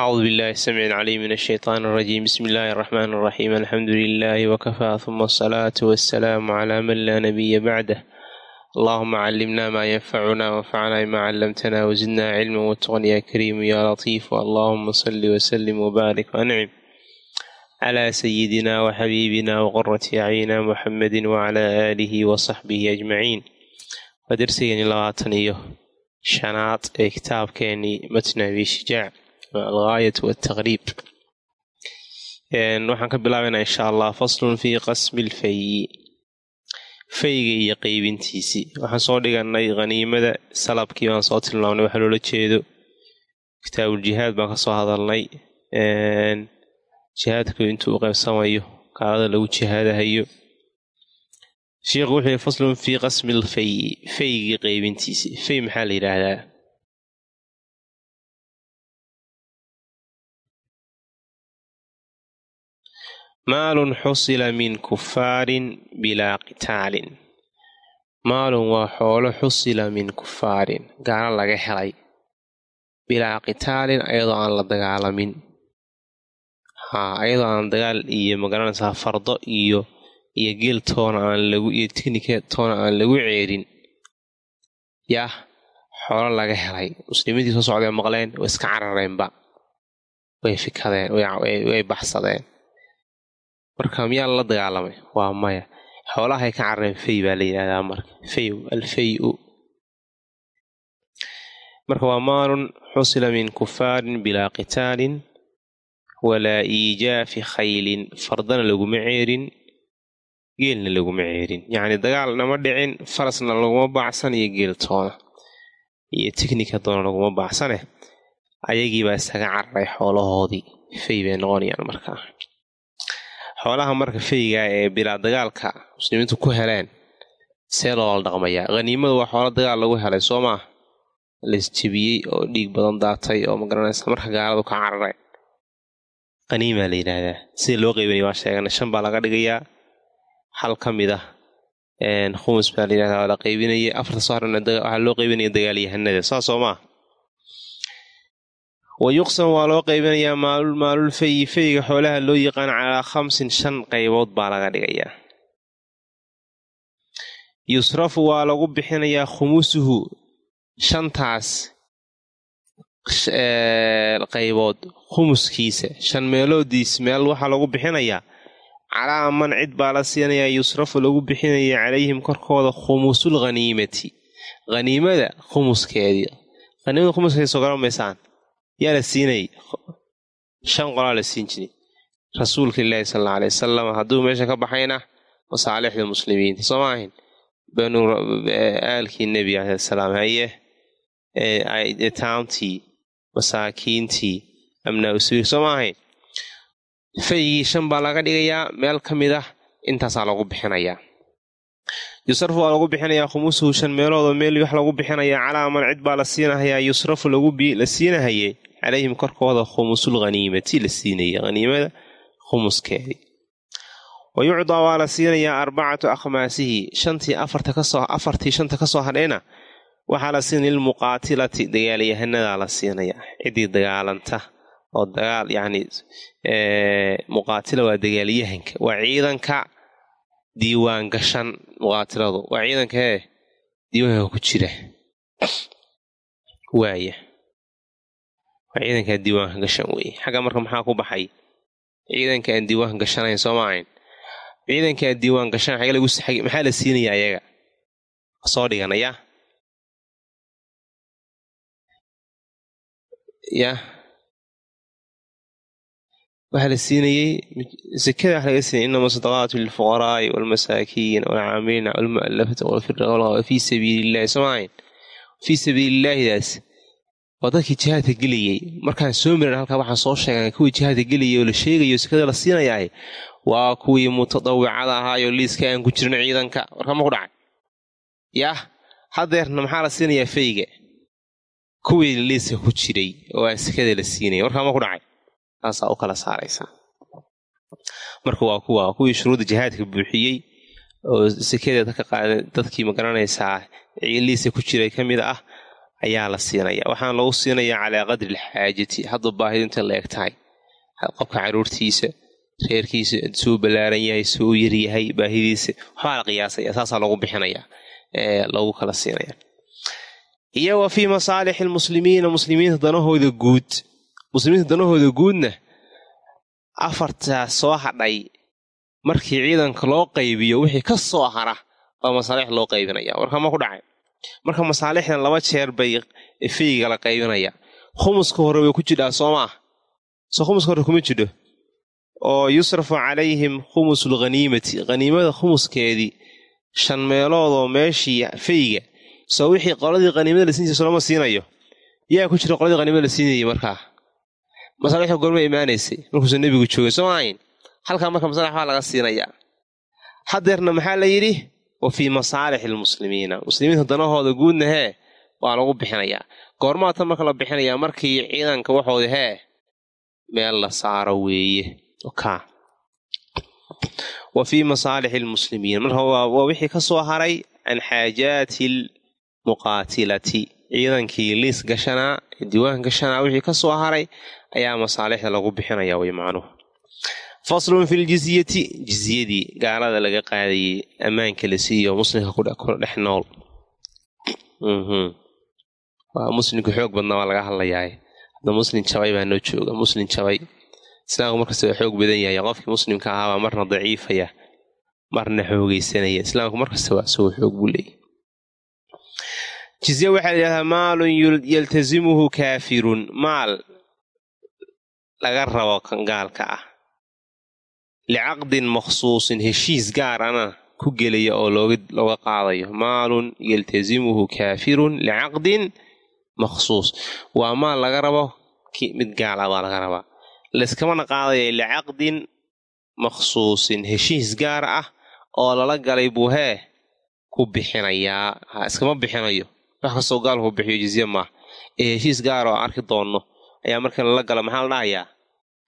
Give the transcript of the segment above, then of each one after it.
acuudu billahi samiic caliim min ashaytaan arajiim bismi illaahi araxmaan araxiim alxamdu lilaahi wakafaa huma asalaatu wasalaamu calaa man laa nabiya bacdah allahuma callimna maa yanfacuna wanfacnaa bimaa callamtana wasidnaa cilman wataqan yaa kariimu yaa latiifu allahuma salli wasalim wbaarik wancim calaa sayidina waxabiibina waqarati acyina muxamedi wacalaa aalihi wasaxbihi ajmaciin waa darsigeenii labaatan iyo shanaad ee kitaabkeenii matnabi shijaac algaayat waltaqriib waxaan ka bilaabaynaa insha allah faslun fii qasmi lfayi fayga iyo qeybintiisii waxaan soo dhiganay khaniimada salabkii baan soo tilmaamnay waxa loola jeedo. Kitaabuljihaad baan ka soo hadalnay. Jihaadku intuu u qaybsamayo gaalada lagu jihaadahayo. Sheikhu wuxuu yihi faslun fii qasmi lfayi faygii qeybintiisii fay maxaa la yidhaahdaa maalun xusila min kufaarin bilaa qitaalin. Maalun waa xoolo xusila min kufaarin gaalo laga helay. Bilaa qitaalin ayadoo aan la dagaalamin. Haa ayadoo aan dagaal iyo ma garanaysaa fardo iyo iyo geel toona aan lagu iyo tiknika toona aan lagu ceerin. Yah xoolo laga helay. Muslimiintii soo socdee maqleen way iska carareenba. Way fikadeen way baxsadeen marka miyaa lala dagaalamay? Waa maya. Xoolahay ka carareen fay baa la yidhahdaa marka. Fay alfay-u marka waa maalun xusila min kufaarin bilaa qitaalin walaa iijaafi khaylin. Fardana laguma ceerin geelna laguma ceerin. Yacni dagaal nama dhicin farasna laguma baacsan iyo geel toona. Iyo tiknika doona laguma baacsane ayagiibaa isaga cararay xoolahoodii. Fay bay noqonayaan markaa xoolaha marka fayga ee bilaa dagaalka muslimiintu ku heleen see loola dhaqmayaa khaniimadu waa xoolo dagaal lagu helay soo maa laisjebiyey oo dhiig badan daatay oo magaranaysa marka gaaladu ka carareen qaniimaa la yidhaahdaa. Sida loo qeybinaya waa sheeganay shan baa laga dhigayaa. Hal ka mid ah khumus baa la yidhahdaa waa la qeybinayay. Afarta soo harana waxaa loo qeybinaya dagaalyahanada saas soo maa wa yuqsam waa loo qeybinayaa maalul fayi fayga xoolaha loo yaqaan calaa khamsin shan qaybood baa laga dhigayaa yusrafu waa lagu bixinayaa khumusuhu shantaas qaybood khumuskiisa shan meeloodiis meel waxaa lagu bixinayaa calaa man cid baa la siinayaa yusrafu lagu bixinaya calayhim korkooda khumusul khaniimati khaniimada khumuskeedii haniimada khumuskeedi soo garamaysaan yaa la siinay? Shan qolaa la siin jiray. Rasuulka ilaahi sal alla alay wasalam hadduu meesha ka baxayna masaalixda muslimiinta soo ma ahayn aalkii nebi alai salaam haye? Taamtii masaakiintii amnaa usubiir soo ma ahayn faygii shan baa laga dhigayaa meel ka mid ah intaasaa lagu bixinayaa. Yusrafu waa lagu bixinayaa khumusuhu shan meeloodoo meel wax lagu bixinayaa calaa man cid baa la siinahayaa yusrafu la siinahayay calayhim korkooda khumusul khaniimati la siinaya haniimada khumuskeedii wa yucdaa waa la siinayaa arbacatu akhmaasihi shantii afarta ka soo afartii shanta ka soo hadhayna waxaa la siinaya lilmuqaatilati dagaalyahanadaa la siinayaa ciddii dagaalanta oo dagaal yacni muqaatila waa dagaalyahanka waa ciidanka diiwaan gashan muqaatiladu waa ciidanka ee diiwaanka ku jira waa ciidankaa diiwaanka gashan weeye xagga marka maxaa ku baxay? Ciidanka aan diiwaanka gashanayn soo ma ahayn. Ciidankaa diiwaan gashan maxaa la siinaya ayaga? Soo dhiganaya ya? Waxaa la siinayey sekada wax laga siinay inama sadaqaatu lilfuqaraa'i waalmasaakiin waalcaamiliina walmu'alafati walfirqa walqawa fii sabiili illahi soo ma ahayn? Fii sabiili illaahidaas waa dadkii jihaadka gelayey markaan soo marin halkaa waxaan soo sheegan kuwii jihaadka gelayay oo la sheegayo sekada la siinayahay. Waa kuwii mutadawicada ahaayoo liiska aan ku jirin ciidanka. Warkama ku dhacay? Yah hadeerna maxaa la siinayaa fayga? Kuwii liiska ku jiray oo aan sekada la siinaya warkama ku dhacay? Taasaa u kala saaraysaa marka waa kuwa kuwii shuruudda jihaadka buuxiyey oo sekada dadka qaada dadkii ma garanaysaa liiska ku jiray ka mid ah ayaa la siinaya. Waxaan lagu siinayaa calaa qadri alxaajati hadda baahida inta la eg tahay qofka caruurtiisa reerkiisa suu ballaaran yahay suu yaryahay baahidiisa waxbaa la qiyaasaya. Saasaa lagu bixinaya lagu kala siinaya iyo fii masaalixi lmuslimiina muslimiinta danahooda guud. Muslimiinta danahooda guudna afartaa soo hadhay markii ciidanka loo qaybiyo wixii ka soo hara baa masaalix loo qaybinaya warkama ku dhacay marka masaalixdan laba jeer bay feyga la qaybinaya. Khumuska hore way ku jidhaa soo maah soo khumuska hore kuma jidho? Oo yusrafu calayhim khumusul khaniimati khaniimada khumuskeedii shan meeloodoo meeshii feyga soo wixii qoladii khaniimada la siinaysa solama siinayo? Yaa ku jira qoladii khaniimada la siinayay markaa? Masaalixda goorma imaanaysay markuusa nebigu joogay. Soo maahayn halkaa marka masaalix baa laga siinayaa. Hadeerna maxaa la yidhi wa fii masaalixi almuslimiina muslimiinta danahooda guudna hee waa lagu bixinayaa goormaa tan marka la bixinayaa markii ciidanka waxooda hee meel la saaro weeye ka wa fii masaalixi almuslimiin marka waa wixii ka soo haray can xaajaati almuqaatilati ciidankii liis gashanaa diiwaanka gashanaa wixii ka soo haray ayaa masaalixda lagu bixinaya way macnuhu faslun fi ljizyati jizyadii gaalada laga qaadayey ammaanka la siiyo muslimka ku dhex nool waa muslimka xoog badnaa waa laga hadlayaa hadda muslim jabay baa noo jooga muslim jabay islaamku markasta waa xoog badan yahay qofkii muslimka ahaabaa marna daciifaya marna xoogeysanaya islaamku markasta waa isagoo xoog buu leeyay jizya waxaa la yidhahdaa maalun yaltazimuhu kaafirun maal laga rabo gaalka ah licaqdin makhsuusin heshiis gaarana ku gelaya oo looga qaadayo maalun yaltazimuhu kaafirun licaqdin makhsuus waa maal laga rabo mid gaal ah baa laga rabaa layskamana qaadaya licaqdin makhsuusin heshiis gaar ah oo lala galay buu hee ku bixinayaa ha iskama bixinayo wax kastoo gaalku bixiyo jizye maah ee heshiis gaar oo arki doonno ayaa marka lala gala maxaa la dhahayaa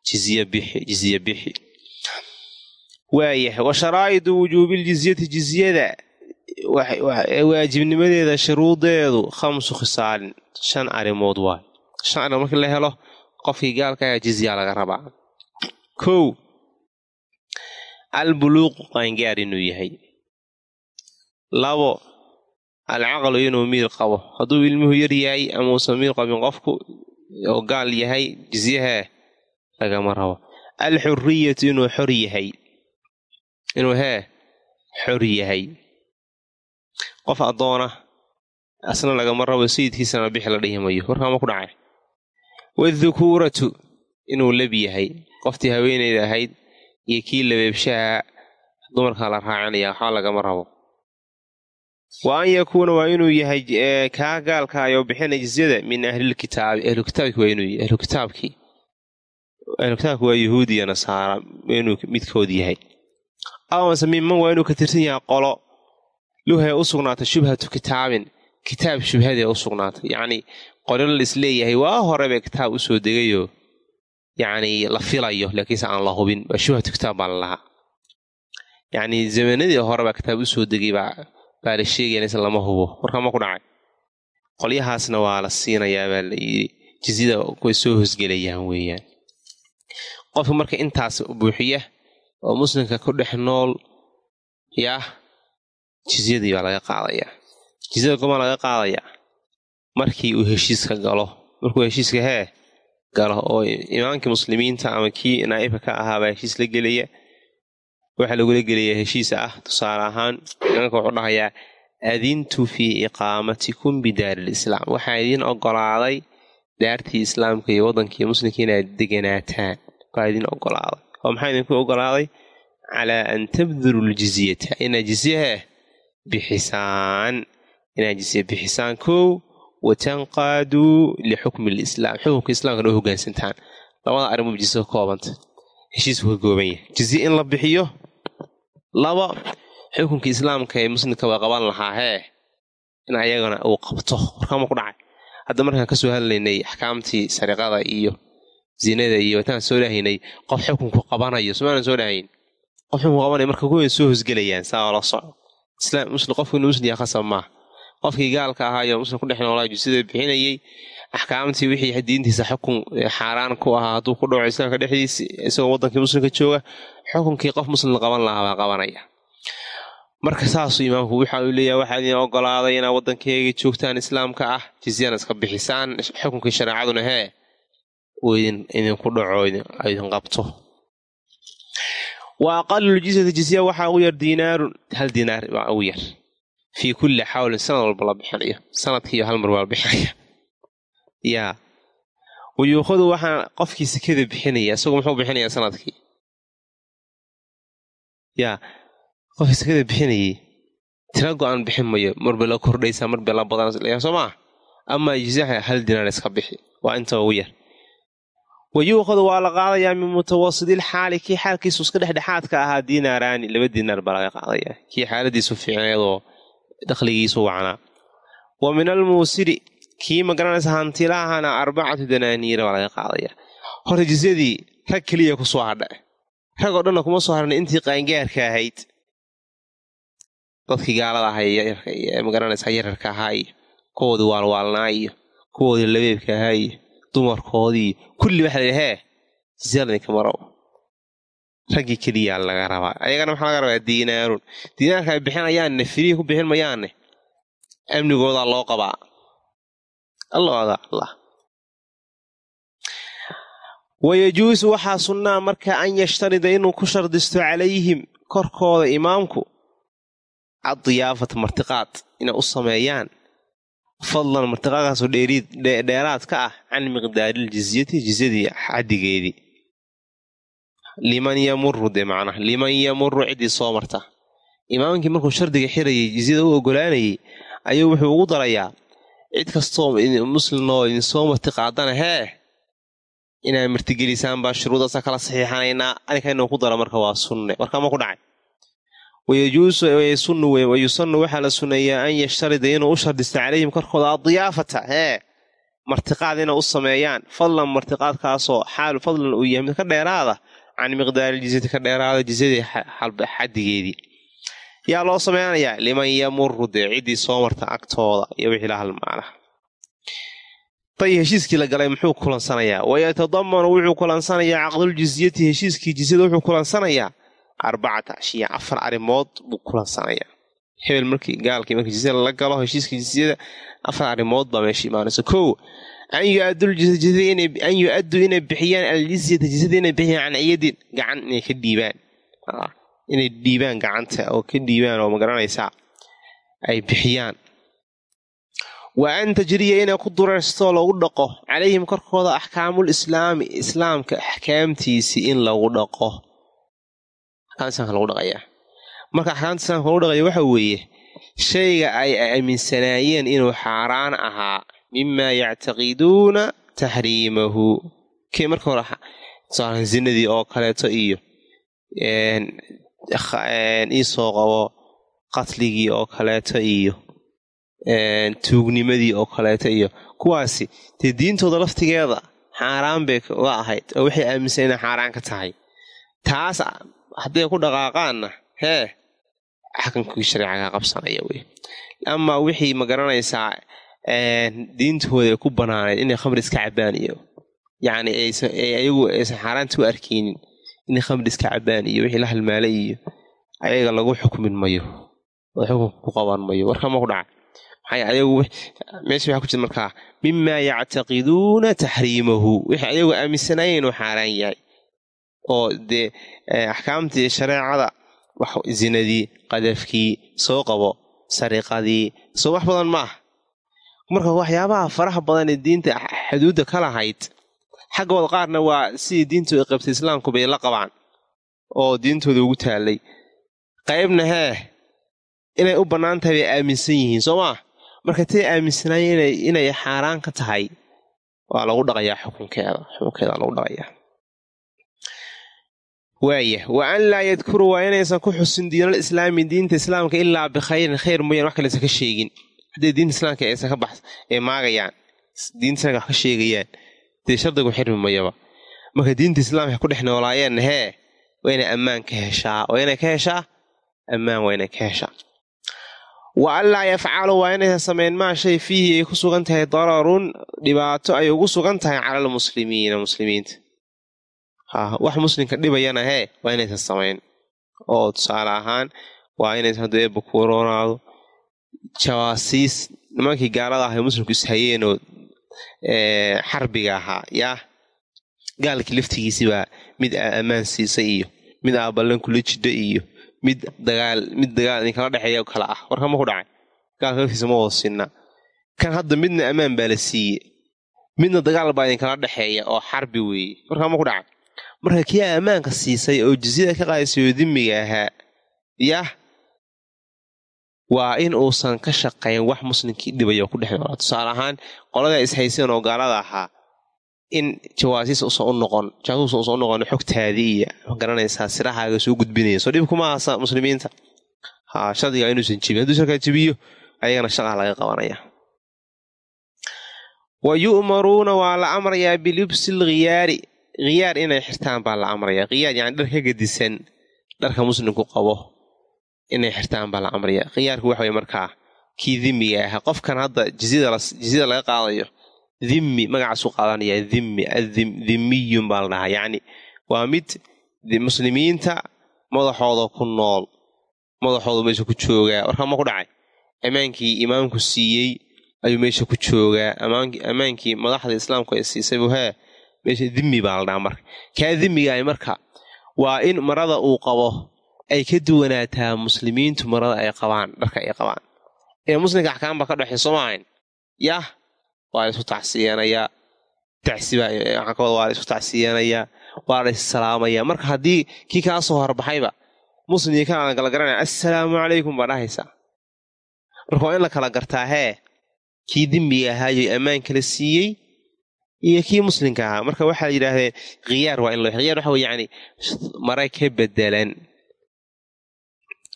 jizye bixi jizye bixi waayahay. Wa sharaa'idu wujuubiljizyati jizyada. Waajibnimadeeda shuruudeedu khamsu khisaalin shan arrimood waay shan arrimood markii la helo qofkii gaalka ayaa jizyaa laga rabaa. Kow albuluuqu qaangaar inuu yahay. Labo alcaqlu inuu miir qabo. Hadduu ilmuhu yar yahay ama uusan miir qabin qofku oo gaal yahay jizyahee lagama rabo. Alxuriyatu inuu xor yahay inuu hee xor yahay. Qof addoona asna lagama rabo sayidkiisana bixi la dhihi mayo. Warkaama ku dhacay. Wadhukuuratu inuu lab yahay. Qoftii haweenayda ahayd iyo kii labeebshaha dumarkaa la raacinaya waxba lagama rabo. Wa an yakuuna waa inuu yahay kaa gaalkaayoo bixina jizyada min ahlilkitaabi ahlukitaabki ahlukitaabki waa yahuudi iyo nasaara inuu midkood yahay amase minman waa inuu ka tirsan yahay qolo. Luhay u sugnaatay shubhatu kitaabin. Kitaab shubhadee u sugnaatay. Yacnii qolyo la is leeyahay waa horeba kitaab u soo degayoo yacnii la filayo laakiinse aan la hubin. Waa shubhatu kitaab baa la lahaa. Yacnii zamanadii horebaa kitaab u soo degay baa la sheegaya lama hubo. Warkama ku dhacay. Qolyahaasna waa la siinayaa baa la yidhi. Jizyada way soo hosgelayaan weeyaan. Qofka marka intaas buuxiya oo muslimka ku dhex nool yah jizyadii baa laga qaadayaa jizyada gomaa laga qaadayaa markii uu heshiiska galo markuu heshiiska hee galo oo imaamkii muslimiinta ama kii naa'ibka ka ahaabaa heshiis la gelaya waxaa lagula gelayaa heshiisa ah tusaale ahaan imaamka wuxuu dhahayaa adintu fii iqaamatikum bidaari lislaam waxaa idiin ogolaaday daartii islaamka iyo waddankii muslimka inaad deganaataan. Baa idiin ogolaaday oo maxaa idinku ogolaaday calaa an tabdulu ljizyata inaad jizyaha bixisaan inaad jizya bixisaan kow watanqaaduu lixukmi lislaam xukunka islaamkana u hogaansantaan. Labada arrimood jizya ka koobanta. Heshiisku ka kooban yahay jizye in la bixiyo laba xukunka islaamka ee muslimka waa qaban lahaa hee in ayagana uu qabto. Warkama ku dhacay. Hadda zinada iyo wataan soo dhahaynay qof xukunku qabanayo somaalan soo dhahayn qof xukunku qabanayo marka kuwa soo hosgelayaan saa oo la soco inuu muslim yaha khasab maaha. Qofkii gaalka ahaayo muslim ku dhex noolaa jusida bixinayay. Axkaamtii wixii diintiisa xukun xaaraan ku ahaa hadduu ku dhaco islaamka dhexdiisi isagoo wadankii muslimka jooga xukunkii qof muslim qaban lahaa baa qabanaya. Marka saasuu imaamku waxa uu leeyahay waxaa idin ogolaaday inaad waddankeyga joogtaan islaamka ah jizyana iska bixisaan xukunkii shareecaduna hee uu idinku dhaco idin qabto wa aqalul jizyati jizya waxaa ugu yar diinaarun hal diinaar baa ugu yar. Fii kulli xawlin sanad walba la bixinayo. Sanadkiiyo hal mar waa la bixinaya yaa wayuukhadu waxaa qofkii sekada bixinaya isagu muxuu bixinayaa sannadkii yaa qofkii sekada bixinayay. Tira go'aan bixin mayo marba la kordhaysaa marba la badan soo maa amaa jizyaha hal dinaar iska bixi waa inta ugu yar wayuukhadu waa la qaadayaa min mutawasidil xaali kii xaalkiisu iska dhexdhexaadka ahaa diinaaraani laba diinaar baa laga qaadaya kii xaaladiisu fiicneedoo dakhligiisu wacnaa. Wa min almuusiri kii magaranaysa hantilahana arbacatu danaaniira baa laga qaadaya horta jizyadii rag keliya ku soo hadha. Rag oo dhanna kuma soo harna intii qaangaarka ahayd. Dadkii gaalada ahaa magaranaysa yararka ahaa iyo kuwoodii waalwaalnaa iyo kuwoodii labeebka ahaa iyo dumarkoodii kulli waxa la hee jizyaladinka marow. Raggii keliyaa laga rabaa. Ayagana maxaa laga rabaa? Diinaarun. Diinaarka ay bixinayaanne firihi ku bixin mayaanne amnigoodaa loo qabaa. Allooda allah wayajuusu waxaa sunnaa marka an yashtarida inuu ku shardisto calayhim korkooda imaamku addiyaafata martiqaad inay u sameeyaan fadlan martiqaadkaasoo dheeraad ka ah can miqdaaril jizyati jizyadii xaddigeedii liman yamuru dee macnaha liman yamuru ciddii soo marta. Imaamkii markuu shardiga xirayay jizyada u ogolaanayay ayuu wuxuu ugu darayaa cid kastoo muslimnoo idin soo martiqaadana hee inaad martigelisaan baa shuruudaasa kala saxiixanaynaa aninka inuu ku dara marka waa sunne. Warkama ku dhacay wayusanu waxaa la sunneeyaa an yashtarida inuu u shardista calayhim korkooda addiyaafata hee martiqaad inay u sameeyaan. Fadlan martiqaadkaasoo xaal fadlan uu yahay mid ka dheeraada. Can miqdaari jizyati ka dheeraada jizyadii xaddigeedii. Yaa loo samaynayaa liman yamuru dee ciddii soo marta agtooda. Iyo wixii la halmaana tay heshiiskii la galay muxuu kulansanayaa wayatadamanu wuxuu kulansanayaa caqduljizyati heshiiskii jizyada wuxuu kulansanayaa arbacata ashiya afar arrimood buu kulansanayaa hebel markii gaalkii markii jizyada la galo heshiiskii jizyada afar arrimood baa meesha imaanaysa kow an yuadduan yu-addu inay bixiyaan aljizyata jizyada inay bixiyaan can ciyadin gacan inay ka dhiibaan inay dhiibaan gacanta oo ka dhiibaan oo ma garanaysaa ay bixiyaan. Wa an tajriya inay ku dureystoo lagu dhaqo. Calayhim korkooda axkaamul islaami islaamka axkaamtiisii in lagu dhaqo axkaamta lagu dhaqayaa marka axkaamta islaamka lagu dhaqaya waxa weeye shayga ay aaminsanaayeen inuu xaaraan ahaa mimaa yactaqiduuna taxriimahu kii marka hore zinadii oo kaleeto iyo iisoo qabo qatligii oo kaleeto iyo tuugnimadii oo kaleeto iyo. Kuwaasi dee diintooda laftigeeda xaaraan bay uga ahayd oo waxay aaminsan inay xaaraan ka tahay. Taas hadday ku dhaqaaqaanna hee xakankii shareecaga qabsanaya wey. Amaa wixii ma garanaysaa diintooda ku banaanayd inay khamri iska cabaan iyo yacni ayagu aysan xaaraanta u arkaynin inay khamri iska cabaan iyo wixii la halmaalay iyo ayaga lagu xukmin mayo oo xukunka ku qaban mayo. Warkama ku dhaca. Meesha waxaa ku jira markaa mimaa yactaqiduuna taxriimahu. Wixii ayagu aaminsanaayeen inuu xaaraan yahay oo dee axkaamtii shareecada zinadii qadafkii soo qabo sariqadii soo wax badan ma ah. Marka waxyaabaha faraha badan ee diinta xuduudda ka lahayd xaggooda qaarna waa sidii diintu ay qabtay islaamku bay la qabaan oo diintooda ugu taallay. Qaybna hee inay u bannaan tahay bay aaminsan yihiin soo maa marka tay aaminsanaayeen inay xaaraan ka tahay waa lagu dhaqayaa xukunkeeda xukunkeeda lagu dhaqayaa waaya wa an laa yadkuruu waa inaysan ku xusin diinal islaami diinta islaamka ilaa bikhayrin khayr mooyaan wax kaleysan ka sheegin. Hadday diinta islaamka aysan ka bax maagayaan diinta islaamka wax ka sheegayaan. Dee shardigu xirmi mayaba marka diinta islaamka ku dhex noolaayeen hee waa inay ammaan ka heshaa. Waa inay ka heshaa? Ammaan waa inay ka heshaa. Wa anlaa yafcalu waa inaysan samayn maa shay fiihi ay ku sugan tahay dararun dhibaato ay ugu sugan tahay cala muslimiinta wax muslimka dhibayana hee waa inaysan samayn oo tusaale ahaan waa inaysan hadduu eebba ku waroonaado jawaasiis nimankii gaalada ahay muslimku ishayeenoo xarbiga ahaa yaa gaalkii laftigiisibaa mid aa ammaan siisay iyo mid aa ballan kula jidha iyo mid dagaal mid dagaal idinkala dhexeeya kala ah. Warka ma ku dhacay? Gaalka laftiisa ma wada sinna. Kan hadda midna ammaan baa la siiye midna dagaal baa idinkala dhexeeya oo xarbi weeye. Warka ma ku dhacay marka kii aa ammaanka siisay oo jizyada ka qaadaysayo dimiga ahaa yah waa in uusan ka shaqayn wax muslimkii dhibaya oo ku dhex noolaa tusaale ahaan qolada ishayseen oo gaalada ahaa in jawaasiis usan u noqon jaasuus usan u noqon xogtaadii iyo garanaysaa sirahaaga soo gudbinaya. Soo dhib kuma muslimiinta. Ha shardiga inuusan jibin. Hadduu sharkaa jibiyo ayagana shaqaa laga qabanaya. Wa yu'maruuna waa la amrayaa bilibsi lkhiyaari khiyaar inay xirtaan baa la amrayaa khiyaar yani dhar ka gedisan dharka muslimku qabo inay xirtaan baa la amraya. Khiyaarku waxa weye markaa kii dimiga ahaa qofkan hadda jizyada laga qaadayo dhimmi magacaasuu qaadanayaa dhimmi dhimmiyun baa la dhahaa. Yacni waa mid muslimiinta madaxooda ku nool madaxooda meesha ku joogaa warkaa ma ku dhacay? Ammaankii imaamku siiyey ayuu meesha ku joogaa. Ammaankii madaxda islaamku ay siisay buu hee meesha dhimmi baa la dhahaa marka. Kaa dhimmigaah marka? Waa in marada uu qabo ay ka duwanaataa muslimiintu marada ay qabaan dharka ay qabaan. Ee muslimka axkaamba ka dhexay soo maahayn? Yah waa la isku tacsiyeenayaa tacsibaa waa la waa la issalaamayaa marka haddii kii kaa soo horbaxayba muslimkii kanaadan kala garanaya assalaamu calaykum baa dhahaysaa marka waa in la kala gartaa hee kii dembiga ahaayo ammaan kala siiyey iyo kii muslimka ahaa. Marka waxaa yidhaahdeen khiyaar waa in khiyaar waxa wey yani mare ka bedelan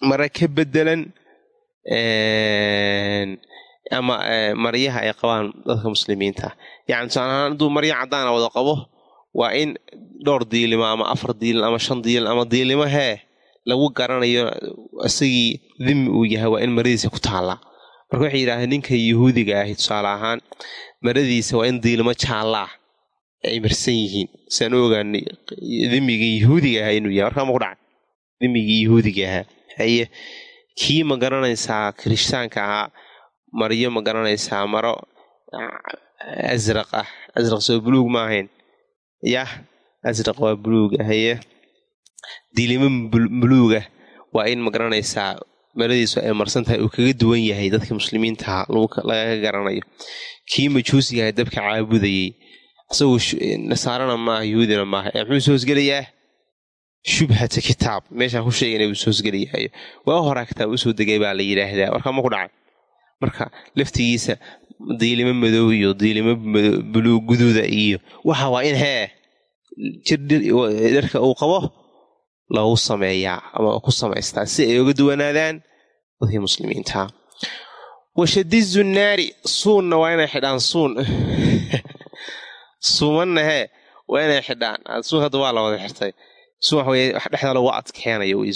mare ka bedelan ama maryaha ay qabaan dadka muslimiinta. Yani tusaale ahaan hadduu maryo caddaana wada qabo waa in dhowr diilimo ama afar diilin ama shan diilin ama diilimo hee lagu garanayo isagii dimi uu yahay waa in maradiisa ku taallaa marka waxay yidhahdeen ninka yuhuudiga ahi tusaale ahaan maradiisa waa in diilimo jaallaa ay marsan yihiin. Siaan u ogaanay dimigii yuhuudiga ahaa inuu yahay. Warkaa ma ku dimigii yuhuudiga ahaa. Haye kii ma garanaysaa kirishtaanka ahaa? Maryo ma garanaysaa? Maro asraq ah. Asraq soo buluug ma ahayn. Yah asraq waa buluuga haye dilimo buluuga waa in ma garanaysaa maradiisu ay marsan tahay uu kaga duwan yahay dadka muslimiintaha lagaga garanayo. Kii majuusiga aha dabka caabudayey isagoo nasaarana maaha yuhuudina maaha ee muxuu soo hosgelayaa shubhata kitaab. Meeshaan ku sheegana uu soo hosgelayaayo waa horaa kitaab u soo degay baa la yidhaahdaa. Warkaa ma ku dhacay. Marka laftigiisa diilimo madow iyo diilimo buluug guduuda iyo waxa waa in hee jirdharka uu qabo lagu sameeyaa ama ku samaystaa si ay uga duwanaadaan dadkii muslimiinta. Washadi zunnaari suunna waa inay xidhaan suun. Suumanna hee waa inay xidhaan. Suun hadda waa la wada xirtay. Suun wax weye wax dhexda lagu adkeenayo wey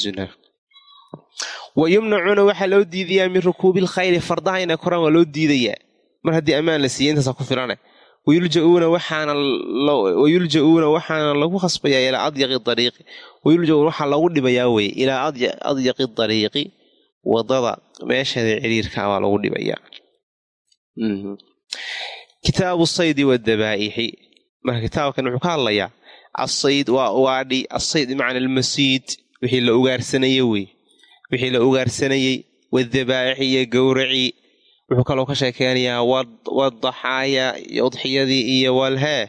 wa yumnacuuna waxaa loo diidayaa min rukuubil khayli fardaha inay koraan waa loo diidayaa. Mar haddii ammaan la siiyey intaasa ku filane wayuljauuna waxaana lagu khasbayaa ilaa adyaqi dariiqi wayuljauuna waxaa lagu dhibayaa weye ilaa adyaqi dariiqi waddada meesheeda ciriirka baa lagu dhibayaa kitaabu saydi wadabaa'ixi marka kitaabkan wuxuu ka hadlayaa asayd waa ugaadhi asayd bimacna almasiid wixii la ugaarsanayey wey wixii la ugaarsanayey wadabaa'ixi iyo gowracii wuxuu kaloo ka sheekeynayaa wadaxaaya udxiyadii iyo walhee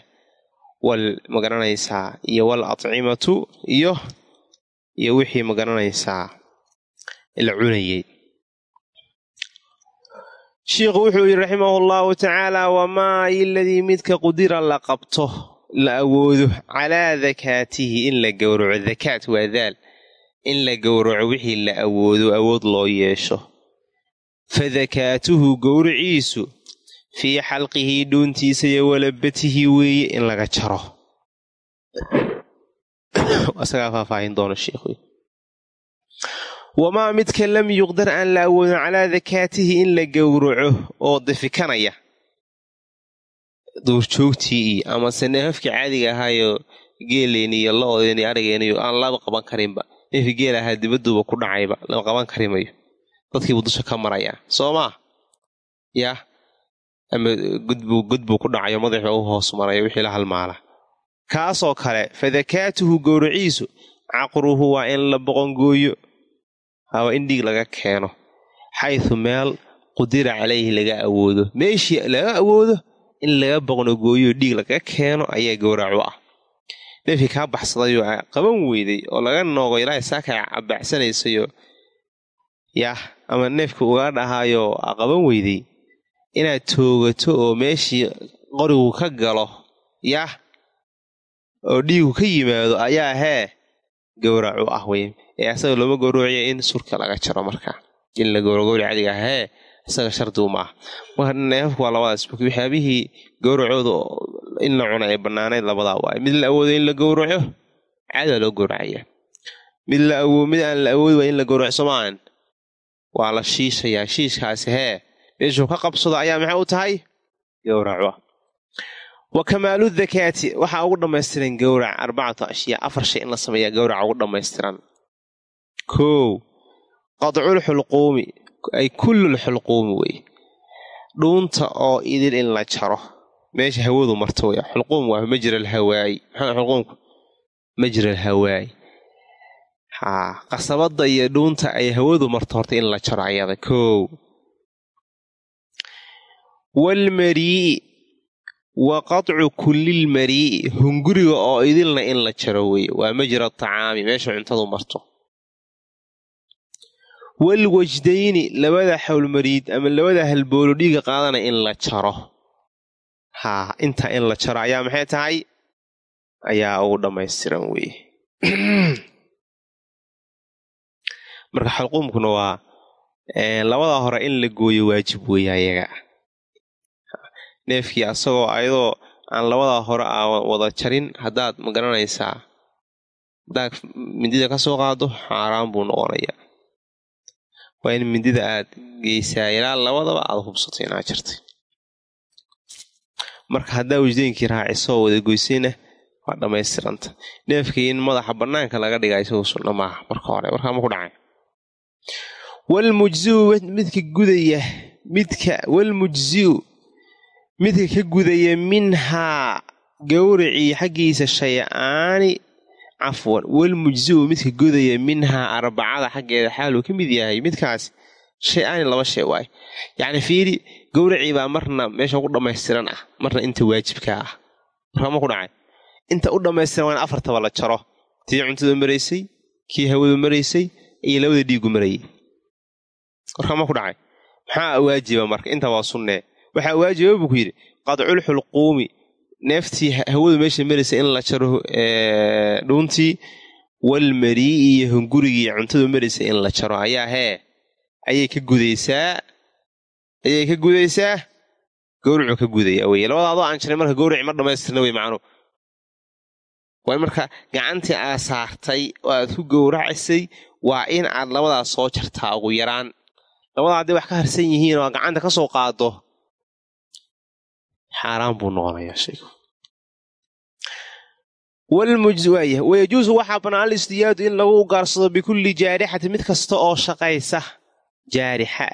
wal ma garanaysaa iyo wal atcimatu iyo iyo wixii ma garanaysaa la cunayey. Shiikhu wuxuu yidhi raximahu llahu tacaala wamaa iladii midka qudira la qabto la awoodo calaa dakaatihi in la gowraco. Dakaat waa daal. In la gowraco wixii la awoodo awood loo yeesho fa dakaatuhu gowriciisu fii xalqihi dhuuntiisa iyo walabatihi weeye in laga jaro. Wamaa midka lam yuqdar aan la awoodin calaa dakaatihi in la gowraco oo dafikanaya duurjoogtii amase neefafkii caadiga ahaayo geeleeni iyo la-odeen iyo arigeeniyo aan laba qaban karinba. Neefkii geel ahaa dibaduuba ku dhacayba lama qaban karimayo dadkiibuu dusha ka marayaa. Soo maa yah ama gudbuu gudbuu ku dhacayo madaxuu u hoos marayo wixii la halmaala kaasoo kale fa dakaatuhu gowraciisu caqruhu waa in la boqongooyo. Haba in dhiig laga keeno xaysu meel qudira calayhi laga awoodo. Meeshii laga awoodo in laga boqnogooyo dhiig laga keeno ayaa gowracu ah. Neefkii kaa baxsadayoo qaban weyday oo laga noogo ilaahay saaka cabacsanaysayo yah ama neefka uga dhahaayo qaban weyday inaad toogato oo meeshii qorigu ka galo. Yah oo dhiigu ka yimaado ayaa hee gowracu ah wey ee asaga looma gowracaya in surka laga jaro markaa in la gowragowri cadiga ah isaga shardigu ma ah. Marka waa labadaas waxyaabihii gowracooda in la cuna ee bannaanayd labadaa waaye mid la awoodo in la gowraco cadaa loo gowracaya mid aan la awoodi waa in la gowraco somaan waa la shiishayaa shiishkaasi hee. Meeshuu ka qabsado ayaa maxay u tahay? Gowraco wa kamaalu dakaati waxaa ugu dhammaystiran gowrac arbacatu ashyaa afar shay in la sameeyaa gowraca ugu dhammaystiran. Kow qadcul xulquumi. Ay kullul xulquumi wey. Dhuunta oo idil in la jaro. Meesha hawadu marto wey xulquum waa majra alhawaayi maxaa xulquumku? Majra alhawaayi haa qasabadda iyo dhuunta ay hawadu marto horta in la jaro ayada kow walmarii'i wa qadcu kullilmarii'i hunguriga oo idilna in la jaro weye waa majra tacaami meesha cuntadu marto. Walwajdayni labada xawlmariid ama labada halboolo dhiiga qaadana in la jaro. Haa intaa in la jaro ayaa maxay tahay? Ayaa ugu dhammaystiran weye marka xalquumkuna waa labada hore in la gooyo waajib weeye ayaga. Neefkii asagoo ayadoo aan labadaa hore a wada jarin haddaad ma garanaysaa haddaad mindida ka soo qaado xaaraan buu noqonayaa. Waa in mindida aad geysaa ilaa labadaba aad hubsatay inaad jartay marka haddaa wajdooyinkii raacisoo wada goysayna waa dhammaystiranta. Neefkii in madaxa bannaanka laga dhiga isagoo sunno maaha marka hore markaa ma ku dhacay walmujziu midka gudaya midka walmujziu midka ka gudaya minhaa gowracii xaggiisa shay-aani cafwan walmujziu midka gudaya minhaa arbacada xaggeeda xaaluu ka mid yahay midkaas shay-aani laba shay waaye yacni fiiri gowracii baa marna meesha ugu dhammaystiran ah marna inta waajibka ah markaa ma ku dhacay inta u dhammaystiran waa afartaba la jaro tii cuntada maraysay kii hawadu maraysay iyo labada dhiigu marayay markaa ma ku dhacay. Maxaa waajiba marka? Intaa waa sunnee waxaa waajiba buu ku yidhi qadcul xulquumi neeftii hawadu meesha maraysa in la jaro dhuuntii walmarii'i iyo hungurigii cuntadu maraysa in la jaro. Ayaa hee ayay ka gudaysaa? Ayay ka gudaysaa? Gowricuu ka gudaya weye labada adoo aan jiray marka gowrici ma dhammaystirna wey macnuhu waa marka gacantii aad saartay oo aad ku gowracisay waa in aad labadaas soo jartaa ugu yaraan. Labadaa hadday wax ka harsan yihiin oo gacanta ka soo qaado xaaraan buu noqonayaa shaygu waaya wayajuusu waxaa bannaan alistiyaadu in lagu ugaarsado bikulli jaarixati mid kasta oo shaqaysa. Jaarixa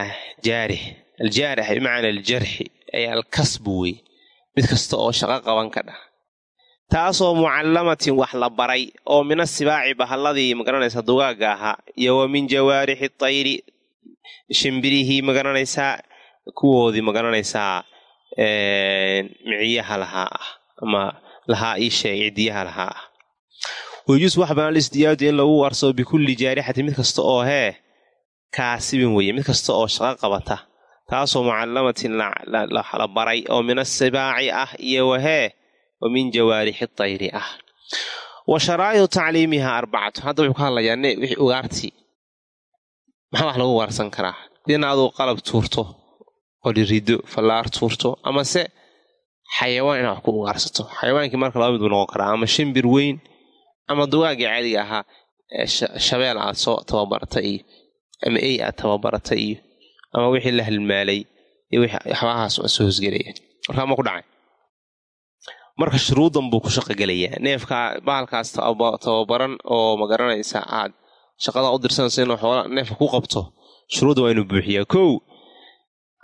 ah. Jaarix. Aljaarix bimacna aljarxi ay alkasbu wey. Mid kasta oo shaqo qaban ka dhah taasoo mucallamatin wax la baray oo mina sibaaci bahalladii magaranaysa dugaagga ahaa iyo wa min jawaarixi tayri shimbirihii ma garanaysaa kuwoodii ma garanaysaa miciyaha lahaa ah ama lahaa ii sheeg cidiyaha lahaa. Ah wayajuus wax banaan lisdiyaadu in lagu waarsado bikulli jaarixati mid kasta oo hee kaasibin weeye mid kasta oo shaqo qabata taasoo mucallamatin la baray oo min asibaaci ah iyo wahee wa min jawaarixi tayri ah. Wa sharaa'idu tacliimiha arbacatu. Hadda wuxuu ka hadlayaa wixii ugaartii. Maxaa wax lagu ugaarsan karaa? Dina aduu qalab tuurto qolirido fallaar tuurto amase xayawaan inaad wax ku ugaarsato. Xayawaankii marka laba mid buu noqon karaa. Ama shimbir weyn ama dugaagii caadiga ahaa shabeel aad soo tababarata iyo ama ey aad tababarata iyo ama wixii la halmaalay iyo waxbaahaas soo hosgelaya markaa ma ku dhacay marka shuruudan buu ku shaqogelayaa neefka bahalkaas tababaran oo magaranaysa aad shaqada u dirsanaysa inuu xoola neefka ku qabto shuruudda waa inuu buuxiyaa. Kow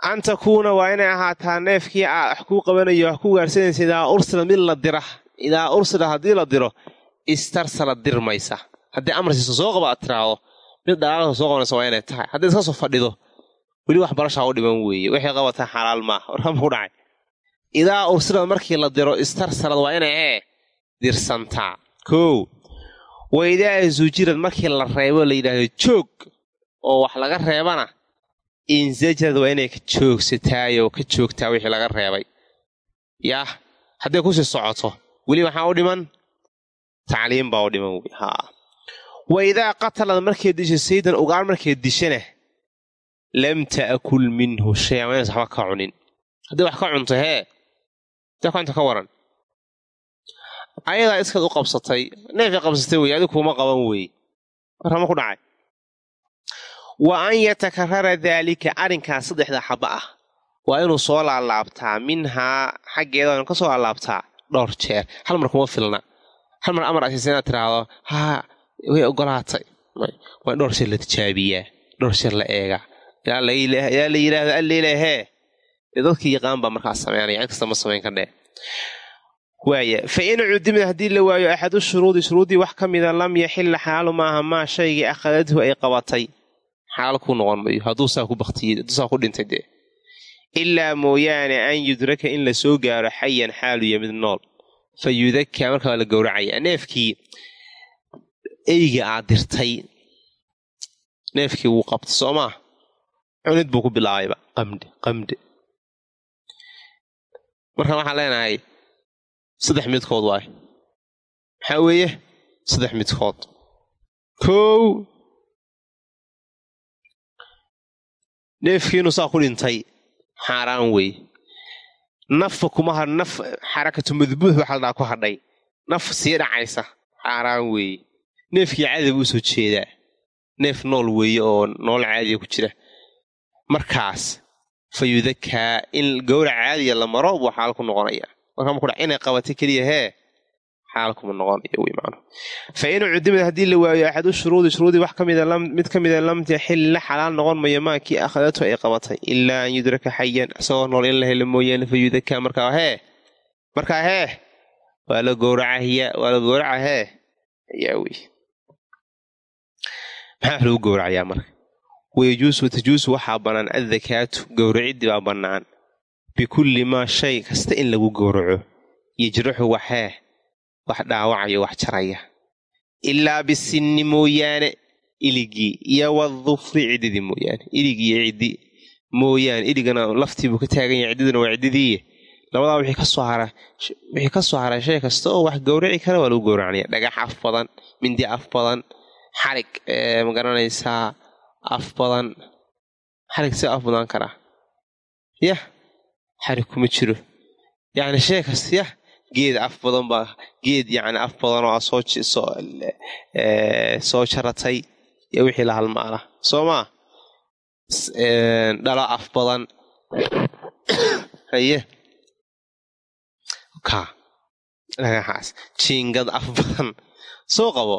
an takuuna waa inay ahaataa neefkii aad wax kuu qabanayo wax ku gaarsanaysa idaa ursila mid la dira idaa ursila haddii la diro istarsala dirmaysa. Haddii amarsiisa soo qaba aad tiraahdo mid dhalaala soo qabanaysa waa inay tahay. Haddii iska soo fadhido weli wax barashaa u dhiban weeye. Waxay qabataa xalaal maaha. Warkama ku dhacay idaa ursilad markii la diro istarsalad waa inay ee dirsantaa kow wa idaa zujirad markii la reebo la yidhaahdo joog oo wax laga reebana insajrad waa inay ka joogsataayoo ka joogtaa wixii laga reebay. Yaah hadday ku sii socoto weli waxaa u dhiman? Tacliim baa u dhiman wey haa wa idaa qatalad markay disho saydan ugaar markay dishana lam ta'kul minhu shayan waa inays waxba ka cunin. Haddii wax ka cunto hee dee ka waran. Ayadaa iskaad u qabsatay neefay qabsatay wey adig kuuma qaban wey warrama ku dhacay. Wa an yatakarara daalika arrinkaas saddexda xaba ah. Waa inuu soo laalaabtaa minhaa xaggeeda waa inu ka soo laalaabtaa dhowr jeer. Hal mar kuma filna. Hal mar amar asiisa inaad tiraahdo haa way ogolaatay. Waa in dhowr jeer la tijaabiyaa dhowr jeer la eegaa ilaa la yidhaahdo alleilahee dee dadkii yaqaan baa markaas sameynaya cid kasta ma samayn fa in cudimid haddii la waayo axadu shuruudi shuruuddii wax ka mida lam yaxilla xalaalu maaha maa shaygii akhadadhu ay qabatay. Xalaal kuu noqon mayo hadduu saa ku baktiyey hadduu saa ku dhintay dee. Ilaa mooyaane an yudraka in la soo gaaro xayan xaalu iyo nool. Fa yudakaa markaa la gowracaya neefkii eyga aad dirtay. Neefkii wuu qabtay soo maa cunid buu ku bilaabayba qamdhe qamdhe markaan waxaan leenahay saddex midkood waay. Maxaa weeye? Saddex midkood. Kow neefkiinu saa ku dhintay xaaraan weeye naffa kuma ha naf xarakatu madbuuh waxaa la dhaha ku hadhay. Naf sii dhacaysa xaaraan weeye neefkii caadiga u soo jeedaa. Neef nool weeye oo nool caadiga ku jira. Markaas fa yudakaa in gowrac caadiya la maro buu xaal ku noqonaya. Markaa maku dha inay qabatay keliya hee? Xaal kuma noqonayo wy man fa in cudimad haddii la waayo axadu shuruudi shuruudii wax kamida mid ka mida lam taxilla xalaal noqon mayo maakii akhadatu ay qabatay. Ilaa an yudraka xayan isagoo nool in la helo mooyaane fa yudakaa markaa hee? Markaa hee? Waa la gowracahiya waa la gowraca ayaa wey maxaa lagu gowracayaa marka watajuusu waxaa bannaan addakaatu gowraciddii baa bannaan bikulli maa shay kasta in lagu gowraco yajraxu waxee wax dhaawacayo wax jaraya. Ilaa bisinni mooyaane iligii iyo wadufri ciddidii mooyaane. Iligii iyo ciddi mooyaane. Iligana laftii buu ka taagan yahay ciddiduna waa ciddidiiye labadaa wixii ka soo haray shay kasta oo wax gowraci kara waa lagu gowracanaya dhagax af badan mindi af badan xarig ma garanaysaa af badan xarig see af badan karaa yah xarig kuma jiro. Yacni shay kasta yah geed af badan baa geed yacni af badan oo soo soo jaratay iyo wixii la halmaala. Soo maa dhalo af badan. Haye. Ka. Dhagaxaas jiingad af badan. Soo qabo.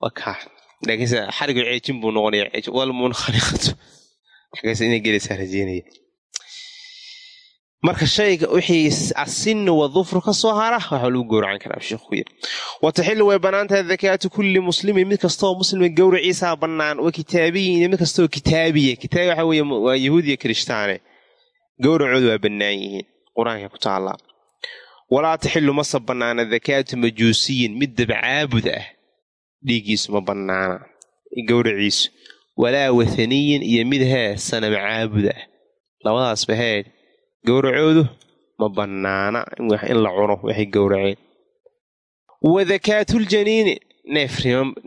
Waa kaa laakiinse xarigu ceejin buu noqonaya ceej walmunkhaniqatu xaggaas inay gelaysaa rajeynaya marka shayga wixii asinu wadufru ka soo hara waxaa lagu gowracan karaa sheekhu yiri wa taxilu way bannaantahay dakaatu kulli muslimin mid kastaoo muslima gowraciisaa bannaan wa kitaabiyin mid kastaoo kitaabiya kitaabi waxa weeye waa yahuud iyo kirishtaane gowracoodu waa bannaan yihiin qur'aanka ku taallaa dhiiggiisu ma bannaana. Gowraciisu walaa wathaniyin iyo mid hee sanam caabud ah. Labadaasba hee gowracoodu ma bannaana in la cuno waxay gowraceen wadakaatuljaniini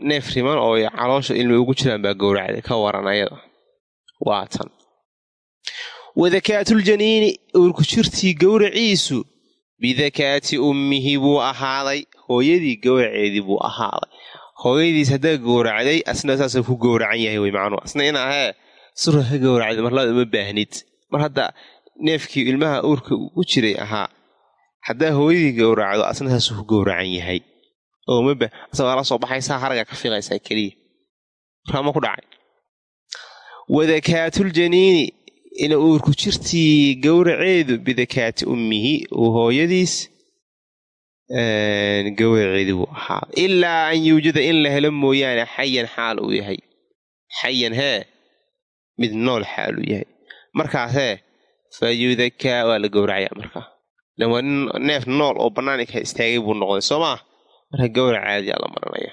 neef riman oo caloosha ilmi ugu jiraan baa gowracday ka waran ayada. Waa tan. Wadakaatuljaniini uurku jirtii gowraciisu bidakaati ummihi buu ahaaday hooyadii gowraceedii buu ahaaday hooyadiis haddaa gowracday asna saasuu ku gowracan yahay wey macnuu asna in ahee sura ka gowracday mar uma baahnid. Mar hadda neefkii ilmaha uurka u jiray ahaa haddaa hooyadii gowracdo asna saasuu ku gowracan yahay. Oomabasagoo la soo baxaysaa haraga ka fiiqaysaa keliya. Markaama ku dhacay. Wadakaatuljaniini ina uurku jirtii gowraceedu bidakaati ummihi hooyadiis buu ahaa ilaa an yuujada in la helo mooyaane xayan xaal uu yahay. Xayan hee mid nool xaal uu yahay markaasee fa yudakaa waa la gowracayaa markaa ilan waa nin neef nool oo bannaanika istaagay buu noqday soo maa marka gowrac caadiyaa la maranaya.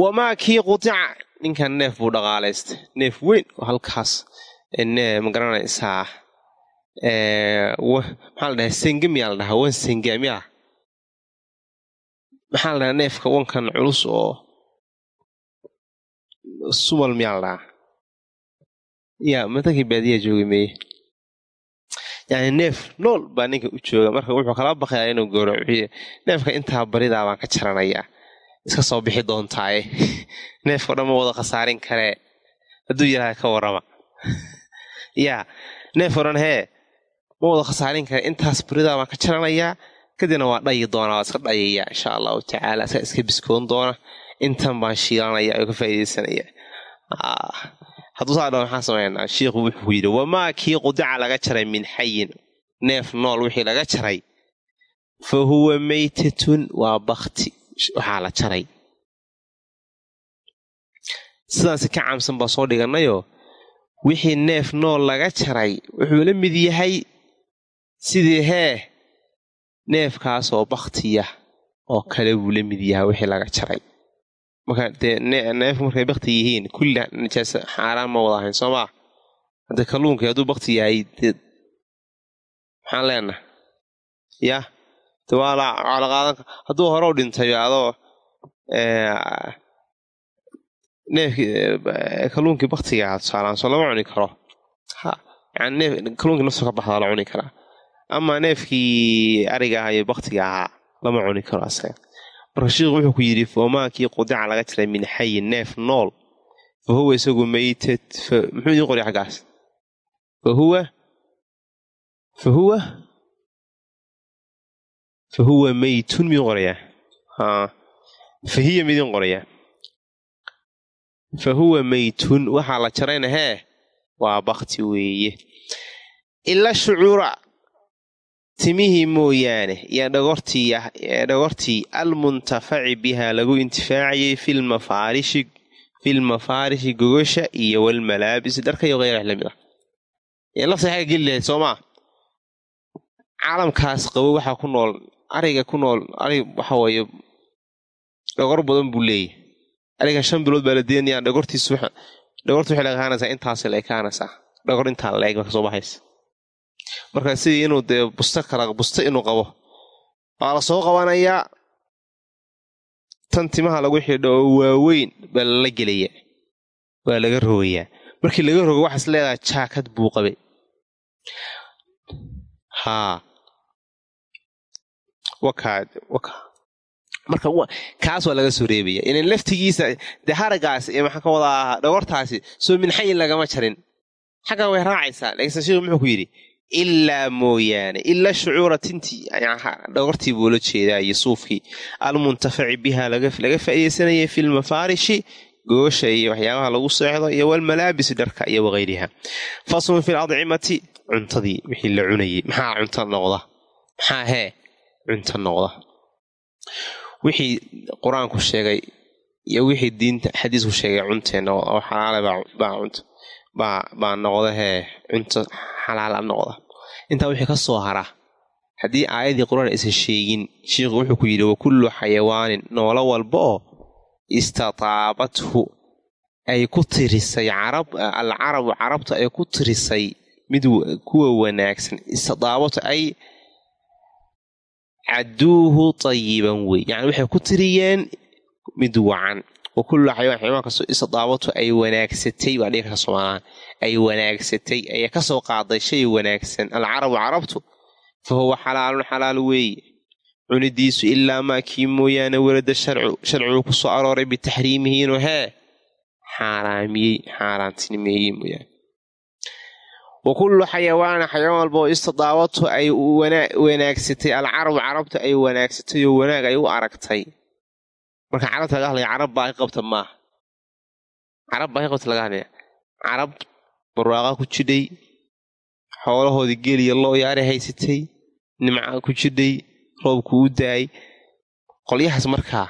Wamaa kii qutica ninkan neef buu dhaqaalaystay. Neef weyn oo halkaas ma garanaysaa maxaa la dhahaa senge miyaa la dhahaa? Wan senge miyaa? Maxaa la dhahaa neefka wankan culus oo sumal miyaa la dhahaa? Ya matankii baadiyaa joogay meye yani neef nool baa ninka u jooga. Marka wuxuu kala baqayaa inuu gowraciyo neefka intaa baridaa baan ka jaranayaa. Iska soo bixi doontaaye. Neefkao dhan ma wada khasaarin karee. Hadduu yaraha ka warrama. Yaa neefkao dhan hee ma wada khasaarin kare intaas baridaa baan ka jaranayaa. Kadibna waa dhayi doonaa waa iska dhayayaa insha allahu tacaala. Isaga iska biskoon doona. Intan baan shiilanaya ka faa'iidaysanaya hadduu saa dha maxaan samaynaa shiikhu wuxuu yidhi wamaa kii qudica laga jaray min xayin? Neef nool wixii laga jaray. Fa huwa maytatun waa bakti waxaa la jaray. Sidaasi ka camsan baa soo dhigannayoo wixii neef nool laga jaray wuxuu la mid yahay sidii hee neefkaasoo baktiya oo kale buu la mid yahay wixii laga jaray? Marka dee neefku markay bakti yihiin kulli nijaas xaaraan ma wada ahayn soo maa hadda kalluunkii hadduu bakti yahay dee maxaan leenaha yah de waa la qaadan hadduu hore u dhintay adoo neefkii kalluunkii baktiga ahaa tusaalaan soo lama cuni karo. Ha yani neef kalluunkii nafsu ka baxdaa la cuni karaa ama neefkii ariga ahaa iyo baktiga ahaa lama cuni karo asaga marka wuxuu ku yidhi foomaakii qudica laga jiray min xayin neef nool. Fa huwa isagu maytat muxuu idiin qorya xaggaas? Fa huwa fa huwa fa huwa maytun miyuu qorayaa? Fa hiya midiin qorayaa? Fa huwa waxaa la jarayna hee? Waa bakti weeye. Ila shucuura timihii mooyaane iyo dhagortii almuntafaci bihaa lagu intifaacayay filmafaarishi gogosha iyo walmalaabisi dharka iyo keyrax la mid ah. Lafta xagga geli lahayd soo maa caalamkaas qabo waxaa ku nool ariga ku nool arig waxa weeye dhogor badan buu leeyahy arigan shan bilood baa la deenayaa dhagortiisu dhagortu waxay lekaanaysaa intaas la ekaanaysaa. Dhagor intaa la eg marka soo baxaysa marka sidii inuu dee busta kala busta inuu qabo waa la soo qabanayaa tan timaha lagu xidho oo waaweyn baa lala gelaya waa laga rogayaa markii laga rogo waxaas leedahay jaakad buu qabay. Haa. Wakaad waka. Marka kaas waa laga soo reebaya. Inan laftigiisa dee haragaas iyo maxaa ka wadaa dhogortaasi soo min xayin lagama jarin. Xaggan way raacaysaa laakiinse sheikhu muxuu ku yidhi ilaa mooyaane ila shucuura tintii dhogortii buu la jeedaa iyo suufkii almuntafaci biha laga faa'iidaysanayay fi lmafaarishi goosha iyo waxyaabaha lagu seexdo iyo walmalaabisi dharka iyo wakayriha faslun fi ladcimati cuntadii wixii la cunayay maxaa cunto noqda maxaa hee cunto noqda wixii qur'aanku sheegay iyo wixii diinta xadiisku sheegay cunteenna oo xalaale baa cunto baa noqda hee cunto xalaala noqda intaa wixii ka soo hara haddii aayadii qur'aan aysan sheegin sheikhu wuxuu ku yidhi wa kullu xayawaanin noolo walba oo istataabathu. Ay ku tirisay carab alcarabu carabta ay ku tirisay mid kuwa wanaagsan istidaabato ay caduuhu tayiban wey yani waxay ku tiriyeen mid wacan wa kullu xayawaan xayawaan kastoo istidaabato ay wanaagsatay baa dhigi karta soomaalaan ay wanaagsatay ayay ka soo qaaday shay wanaagsan. Alcarabu carabtu fa huwa xalaalun xalaal weeye. Cunidiisu ilaa maa kii mooyaane welada sharcu sharcigu ku arooray bitaxriimihi inuu hee? Xaaraamiyey xaaraantinimeeyey mooyaane. Wa kullu xayawaana xayawaan walba oo istidaawatu ay wanaagsatay alcarabu carabta ay wanaagsatay oo wanaag ay u aragtay marka carabta laga hadlaya carab baa ka qabta maaha carab baa ka qabta laga hadlaya. Carab barwaaqa ku jidhay xoolahoodii geliya loo yaari haysatay nimca ku jidhay roobku u daayay. Qolyahaas markaa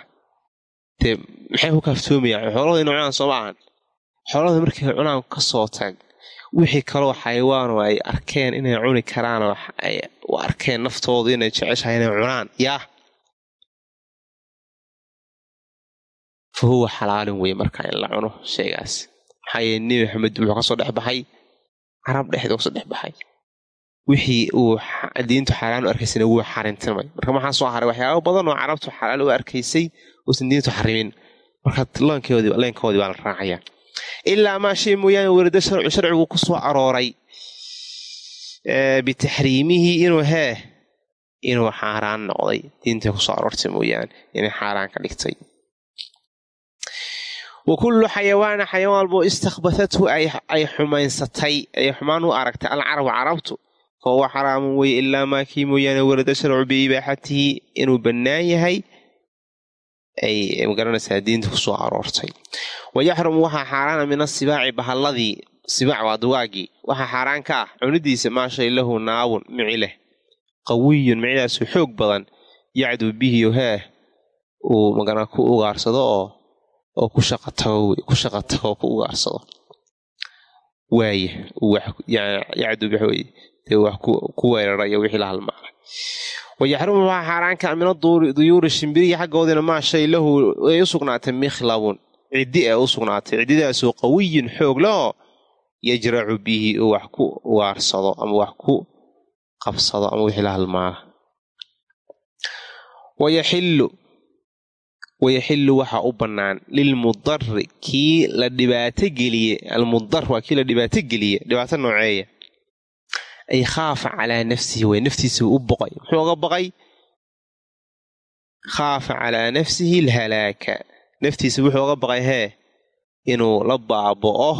dee maxay ku kaaftoomayaan xoolahooda ina cunaan sooma ahan. Xoolahooda markay cunaan ka soo taag wixii kaloo xayawaanoo ay arkeen inay cuni karaanoo ay u arkeen naftooda inay jeceshahay inay cunaan. Yaa fa huwa xalaalin wey markaa in la cuno shaygaas maxaa yeele nebi maxamed wuxuu ka soo dhex baxay carab dhexda ka soo dhex baxay wixii uu diintu xaaraan u arkaysana wuu xarintimay marka maxaa soo waxyaaba badan oo carabtu xalaal u arkaysay uusan diintu xarimin marka leenkoodii baa la raacayaa ilaa maa shay mooyaane werada sharcu sharcigu ku arooray bitaxriimihii inuu hee inuu xaaraan noqday diinta ku soo aroortay mooyaane inay xaaraan ka dhigtay wa kullu xayawaana xayawaan walbo istakhbathathu ay xumaynsatay ay xumaan u aragtay. Alcarabu carabtu. Fa huwa xaraamun weye ilaa maa kii mooyaane werada sharcu biibaaxatihi inuu bannaan yahay ay ma garanaysaa diinta ku soo aroortay. Wa yaxrumu waxaa xaaraana min asibaaci bahalladii sibaac waa dugaagii waxaa xaaraan ka ah cunidiisa maa shay lahu naabun mici leh. Qawiyun micidaasuu xoog badan yacduu bihi heeh uu magana ku ugaarsado oo oo ku shaqatago ku shaqatago ku ugaarsado waaye yacduu bixweye dee wax ku weerarayo wixii la halmaala wayaxrumu waxaa xaaraanka min aduyuuri shimbirihi xaggoodina maa shay lahu ay u sugnaatay mikhlabun ciddi ee u sugnaatay ciddidaasoo qawiyun xoog leoo yajracu bihi uu wax ku waarsado ama wax ku qabsado ama wixii la halmaala wayaxillu wayaxillu waxaa u bannaan lilmudari kii la dhibaato geliye almudar waa kii la dhibaato geliye dhibaato nooceeya ay khaafa calaa nafsihi way naftiisa u boqay muxuu oga baqay khaafa calaa nafsihi alhalaaka naftiisa wuxuu oga baqay hee inuu la baaba'o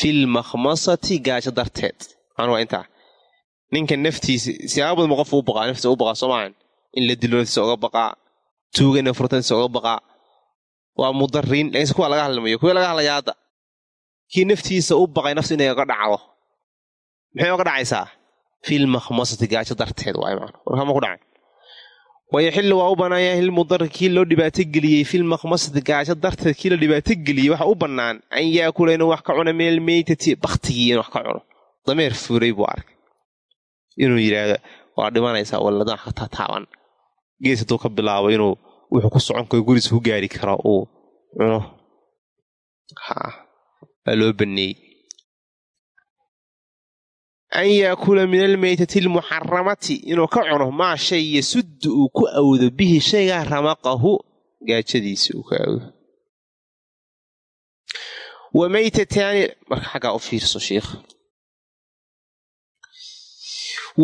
filmakhmasati gaajo darteed waa intaa ninka naftiisa siyaaba badan ba qofka u baqaa naftiisa u baqaa soomaahan in la dilo naftiisa oga baqaa tuugana furta naftiisa oga baqaa waa mudariin lakiinse kuwa laga hadlamayo kuwii laga hadlaya hadda kii naftiisa u baqay naftu inay oga dhacdo maxay oga dhacaysaa? Filmakhmasati gaajo darteed waay maan warkama ku dhacay wayaxillu waa u bannaanya hilmudari kii loo dhibaato geliyey. Filmakhmasati gaajo darteed kii la dhibaato geliyey waxaa u bannaan. An yaakula inuu wax ka cuno min almeytati baktigii inuu wax ka cuno. Dameer fuuray buu arkay. Inuu yidhaahdo waa dhimanaysaa walladan wax ka taataaban gees hadduu ka bilaabo inuu wuxuu ku socon karo guriisa ku gaari karo uu cuno. Waa loo baneeyey an yaakula min almeytati almuxaramati inuu ka cuno maa shay yasuddu uu ku awdo bihi shaygaa ramaqahu gaajadiisa uu ka awdo wa meytataani marka xaggaa u fiirso sheikh.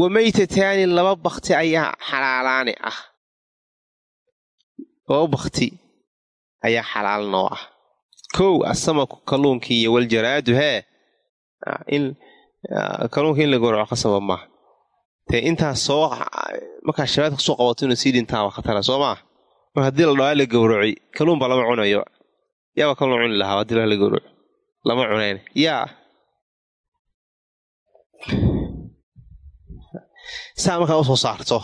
Wa meytataani laba bakti ayaa xalaalaani ah laba bakti ayaa xalaal noo ah. Kow asamaku kalluunkii iyo waljaraadu hee kalluunka in la gowraco qasaba maaha dee intaas soo markaa shabaadka ku soo qabato inuu sii dhintaaba khatara soo maa mar haddii la dhaaa la gowraci kalluun baa lama cunayo. Yaaba kalluun cuni lahaa haddii la gowraco lama cunayn. Yaa. Saa markaa u soo saarto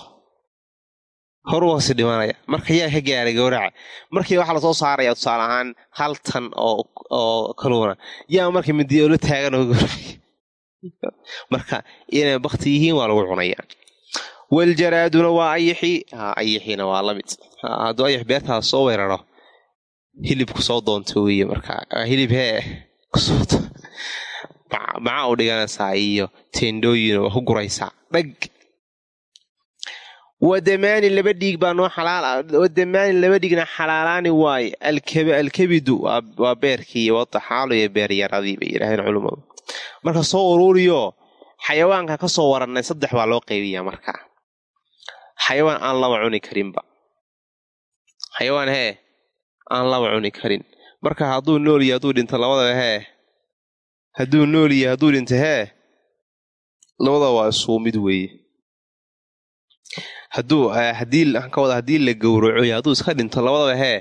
horu kasi dhimanaya. Marka yaa ka gaaray gowraca markii waxaa la soo saaraya tusaale ahaan hal tan oo kalluuna yaa markii midiyo la taagan marka inay bakti yihiin waa lagu cunayaa waljaraaduna waa ayaxii ayaxiina waa la mid hadduu ayax beertaada soo weeraro hilib ku soo doonto weeye markaa hilib hee macaa u dhiganaysaa iyo teendhooyin waa ku guraysaa. Dhag wadamaani laba dhiig baa noo xalaalwadamaani laba dhiigna xalaalaani waaye alkebidu waa beerkii wadaxaalo iyo beeryaradii bay yidhahdeen culummadu marka soo uruuriyo xayawaanka ka soo warannay saddex baa loo qaybiyaa markaa xayawaan aan laba cuni karinba xayawaan hee aan laba cuni karin marka hadduu nool yahay hadduu dhinto labadaba hee hadduu nool yahay hadduu dhinto hee labadaba waa isuu mid weeye hadduu ka wada haddii la gowraco iyo hadduu iska dhinto labadaba hee.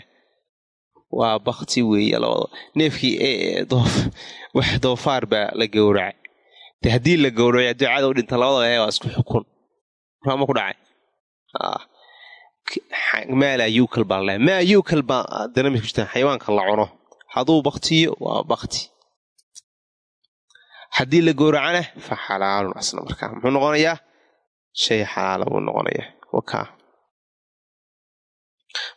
Waa bakti weeye labadaba. Neefkii wax doofaar baa la gowracay. De haddii la gowraco haddii caada u dhinto labadaba hee waa isku xukun. Ma ku dhacay. Maalaa yuukal baa la maa yuukal baa danami ku xayawaanka la cuno. Hadduu baktiyo waa bakti haddii la gowracana fa xalaalun asna markaa. Muxuu noqonayaa? Shay xalaala buu noqonayaa wakaa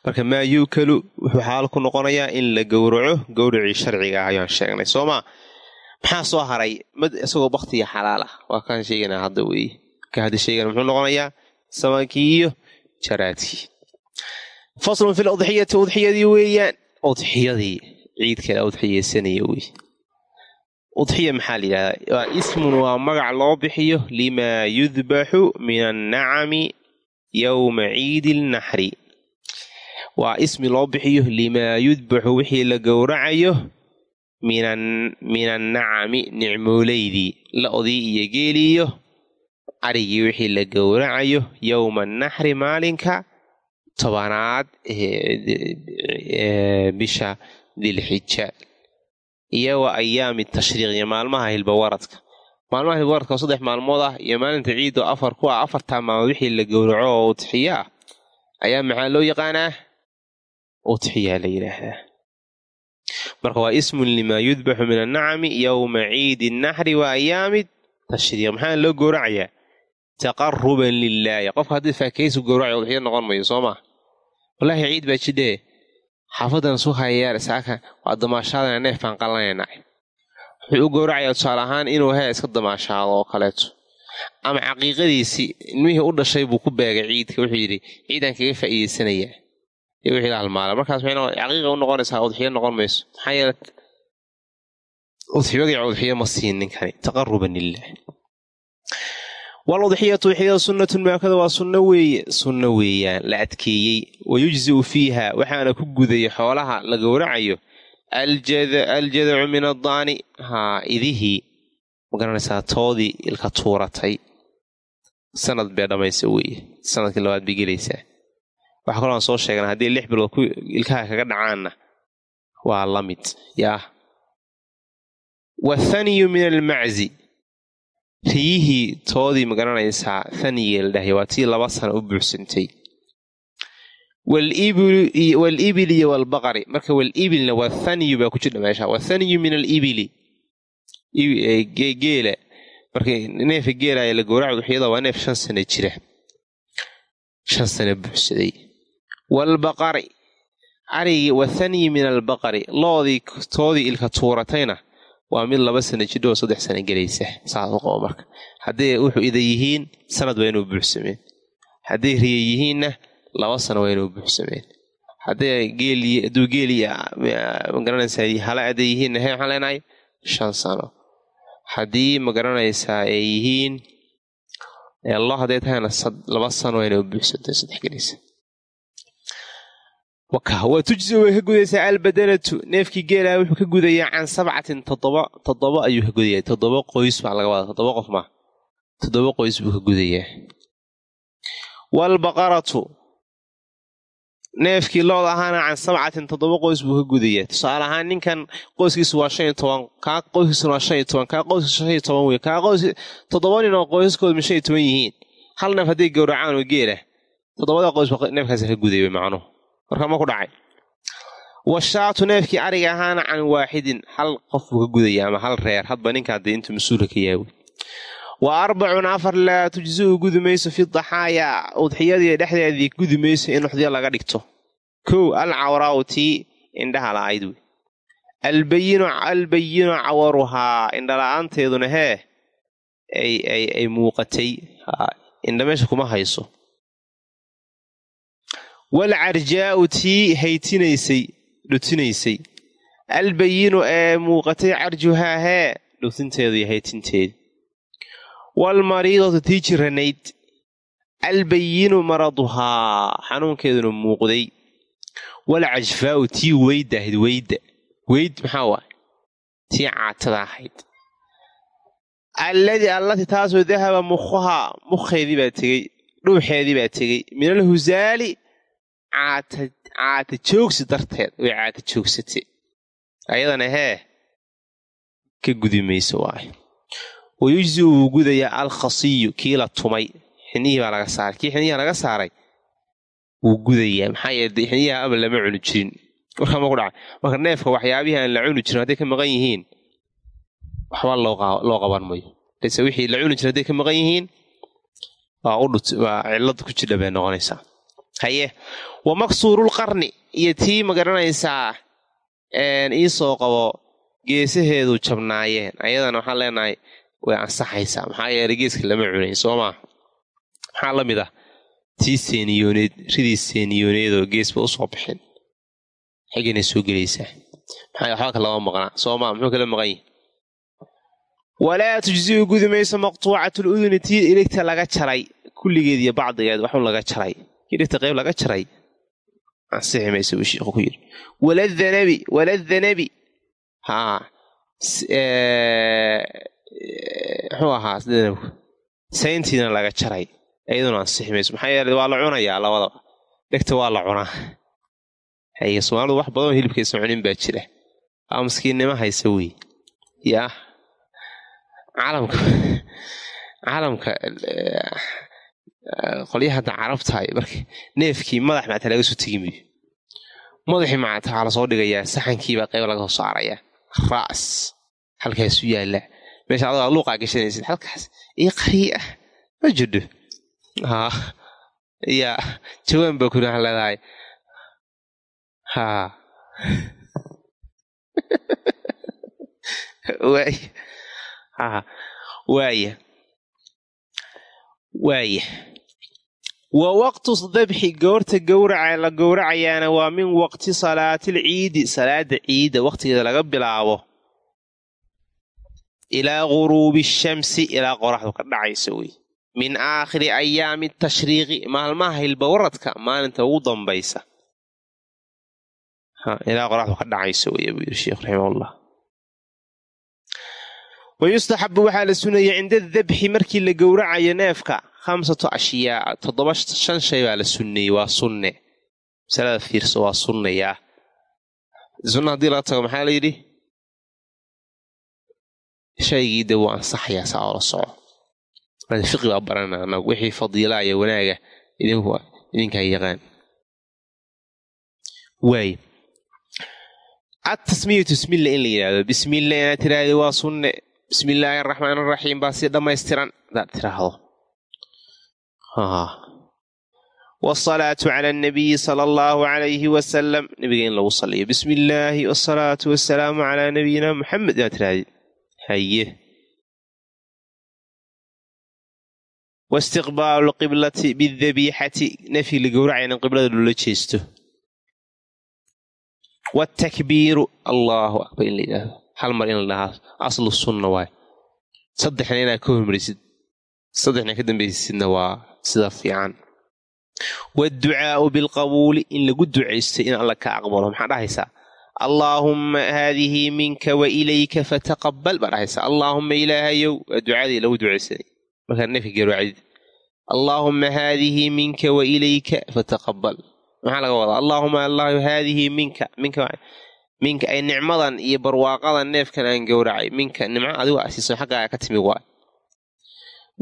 marka maa yuukalu wuxuu xalaal ku noqonayaa in la gowraco gowracii sharciga ah ayaan sheegnay. Soo maa maxaa soo haray? Mad isagoo baktiya xalaal ah. Waa kaan sheeganaa hadda weeye ka hadda sheegana muxuu noqonayaa samaankii iyo jaraadkii. Faslun fil udxiyati udxiyadii weeyaan. Udxiyadii ciidkala udxiyeysanaya wey udxiya maxaa la yidhahdaa? Ismun waa magac loo bixiyo limaa yudbaxu min annacami yowma ciidi lnaxri waa ismi loo bixiyo limaa yudbaxu wixii la gowracayo min annacami nicmooleydii la-odii iyo geeliyo arigii wixii la gowracayo yowma naxri maalinka tobanaad bisha dilxija iyo wa ayaami tashriiq maalmaha hilbawaradka maalmaha hilbawaradka oo saddex maalmood ah iyo maalinta ciiddo afar ku ah afartaa maalmood wixii la gowraco oo udxiya ah ayaa maxaa loo yaqaanaa udxiyaa la yidhaahdaa. Marka waa ismun limaa yudbaxu min annacami yowma ciidi naxri wa ayaami tashriiq. Maxaa loo gowracayaa? Taqaruban lilaahi qofka haddii faakaysu gowracayo udxiya noqon mayo soo maa wallaahi ciid baa jidhee xaafadan su hayayaar saaka waa damaashaadana neef baan qalanaynaa wuxuu u gowracayaa tusaale ahaan inuu hee iska damaashaado oo kaleeto. Ama caqiiqadiisii ilmihii u dhashay buu ku beegay ciidka wuxuu yidhi ciidaan kaga faa'iideysanayaa wixii la halmaala. Markaas waxay caqiiqa u noqonaysaa udxiyo noqon mayso. Maxaa yeele udxiyadii udxiyo ma siin ninkani taqaruban lilah waludxiyatu udxiyada sunnatun maakada waa sunno weeye. Sunno weeyaan la adkeeyey. Wa yujzi'u fiiha waxaana ku gudaya xoolaha la gowracayo aljadacu min addaani haa idihii ma garanaysaa toodii ilka tuuratay sanad bay dhammaysa weeye sannadkii labaad bay gelaysaa waxaa kaloo aan soo sheegnaa haddii lix bilood ilkaha kaga dhacaanna waa la mid yaah wathaniyu min almaczi riyihii toodii ma garanaysaa thaniga la dhahay waa tii laba sana u buuxsantay walibili iyo walbaqari marka walibilna waa thaniyu baa ku jidha meesha. Wathaniyu min alibili geela. Marka neefa geelaya la gowraca duxyada waa neef shan sana jira. Shan sana buuxsaday. Walbaqari arigii wathaniyi min albaqari loodii toodii ilka tuuratayna waa mid laba sana jidho oo saddex sana gelaysa. Saas u qabo marka. Hadday wuxuu ida yihiin sanad waa inuu buuxsameen hadday riya yihiinna laba sano waa inuu buuxsameen. Hadday geelduu geeli ma garanaysaa hala aday yihiinna he waxaan leenahay shan sano. Haddii ma garanaysaa ay yihiin lo hadday tahayna laba sano waa inuu buuxsantay saddex gelaysa wa tujzi way ka gudaysaa albadanatu. Neefkii geelaha wuxuu ka gudayaa can sabcatin toddoba toddoba ayuu ka gudayaa. Toddoba qoys baa laga wadaa toddoba qof maa toddoba qoys buu ka gudayaa. Waalbaqaratu neefkii lood ahaana can sabcatin toddoba qoys buu ka gudayaa tusaale ahaan ninkan qoyskiisu waa shan iyo toban kaa qoyskiisuna waa shan iyo toban kaa qoyskiisu shan iyo toban wey kaa qoys toddoba nin oo qoysaskoodu ma shan iyo toban yihiin. hal neef hadday gowracaan oo geela toddobada qoys ba neefkaasi ka gudaya macnuhu marka ma ku dhacay. washaatu neefkii ariga ahaana can waaxidin hal qof buu ka gudaya ama hal reer hadba ninkaa dee intuu mas'uulka ka yaawi wa arbacun afar laa tujziu gudi mayso fi daxaayaa udxiyadii dhexdeedii gudi mayso in uxdiya laga dhigto kow al cawraa'u tii indhaha la'ayd wey albayinu albayinu cawaruhaa indhala-aanteeduna hee ay muuqatay indha meesha kuma hayso walcarjaa'u tii haytinaysay dhutinaysay albayinu ee muuqatay carjuhaa hee dhutinteedu iyo haytinteedu waalmariidatu tii jiranayd albayinu maraduhaa xanuunkeeduna muuqday walcajfaa'u tii weyda ahayd weyda weyd maxaa waay tii caatada ahayd alladii allatii taasoo dahaba mukhuhaa mukheedii baa tegey dhuuxeedii baa tegey min alhusaali caata joogsi darteed way caata joogsatay ayadana hee ka gudi mayso wayujzi wuu gudayaa alkhasiyu kii la tumay xinihii baa laga saaray kii xiniyaha laga saaray wuu gudayaa maxaa yeele xiniyaha aba lama cuni jirin warkaa ma ku dhaca marka neefka waxyaabihii aan la cuni jirin hadday ka maqan yihiin waxba loo qaban mayo lase wixii la cuni jirin hadday ka maqan yihiin waa udhut waa cillada ku jidha bay noqonaysaa haye wa maksuurulqarni iyo tii ma garanaysaa iisoo qabo geesaheedu jabnaayeen ayadana waxaan leenahay way ansaxaysaa maxaa yeelay geeska lama cunayn soo maa maxaa la mid ah? Tii seeniyooneed ridii seeniyooneedoo geesba u soo bixin. Xigana soo gelaysaa. Maxaa waxba ka lama maqnaa. Soo maa muxuu kala maqan yahi walaa tujziu gudi mayso maqtuucatul uduni tii iligta laga jaray. Kulligeed iyo bacdigeed waxun laga jaray. Iligta qayb laga jaray? Ansixi maysa buu sheikhu ku yidhi. Waladanabi waladanabi haa muxuu ahaa danabku sayntiina laga jaray? Iyaduna ansixi mayso maxaa yeele waa la cunayaa labadaba dhegta waa la cunaa. Haye soomaalidu wax badanoo hilibkaysan cunin baa jira. Aa maskiinnimo haysa wey yaa caalamka caalamka qolyaha hadda carabtahay marka neefkii madax macata laga soo tegi mayo madaxii macata waxaa la soo dhigayaa saxankiibaa qayb laga soo saarayaa. Ra's halkaasu yaalla meesha adag luuqaa gashanaysid halkaas io qariy ah. Ma jidho yaa jawaan baa kuna leedahay waaya waaya wa waqtu dabxi goorta gowraca la gowracayaana waa min waqti salaatil ciidi salaada ciidda waqtigeeda laga bilaabo ilaa guruubi shamsi ilaa qoraxdu ka dhacaysa wey. Min aakhiri ayaami tashriiqi maalmaha hilbawaradka maalinta ugu dambaysa. Ilaa qoraxdu ka dhacaysa wey buu yidhi sheekh raximahullah. Wa yustaxabu waxaa la sunaya cinda dabxi markii la gowracayo neefka khamsatu ashyaa toddoba shan shay baa la sunneeyey waa sunne. Masalada fiirso waa sunnayaa sunna haddii laga tago maxaa la yidhi shaygii de wuu ansaxayaa saa oola soco fiqi baa barana anagu wixii fadiilaa iyo wanaaga idinkaa yaqaan. Waay. Atasmiyatu bismilla in la yidhahdo bismilla inaad tiraahdo waa sunne. Bismi illaahi araxmaan araxiim baa si dhammaystiran. Hadaad tiraahdo. Wsalaatu cala anabiyi sala allahu alayhi wasalam nabiga in lagu saliyo. Bismi illaahi wasalaatu wasalaamu calaa nabiyina muxamed inaad tirahdid haye waistiqbaalu lqiblati bidabiixati nafyi la gowracayna qiblada loola jeesto wtakbiiru allahu akbar in la yidhaahdo hal mar in la dhahaa aslu sunna waay saddexna inaad ka hormarisid saddexna ka dambaysidna waa sida fiican waadducaau bilqabuuli in lagu ducaystay in alla ka aqbalo maxaa dhahaysaa allaahumma haadihi minka wa ilayka fataqabal baa dhahaysaa allaahumma ilaahayow waa ducadii lagu ducaysanay markaad neefka garwaacdid allaahumma haadihi minka wa ilayka fataqabal maxaa laga wadaa? Allaahuma allahu haadihi minka minka minka ay nicmadan iyo barwaaqadan neefkan aan gowracay. Minka nimco adigu asiiso xaggaaga ka timi waay.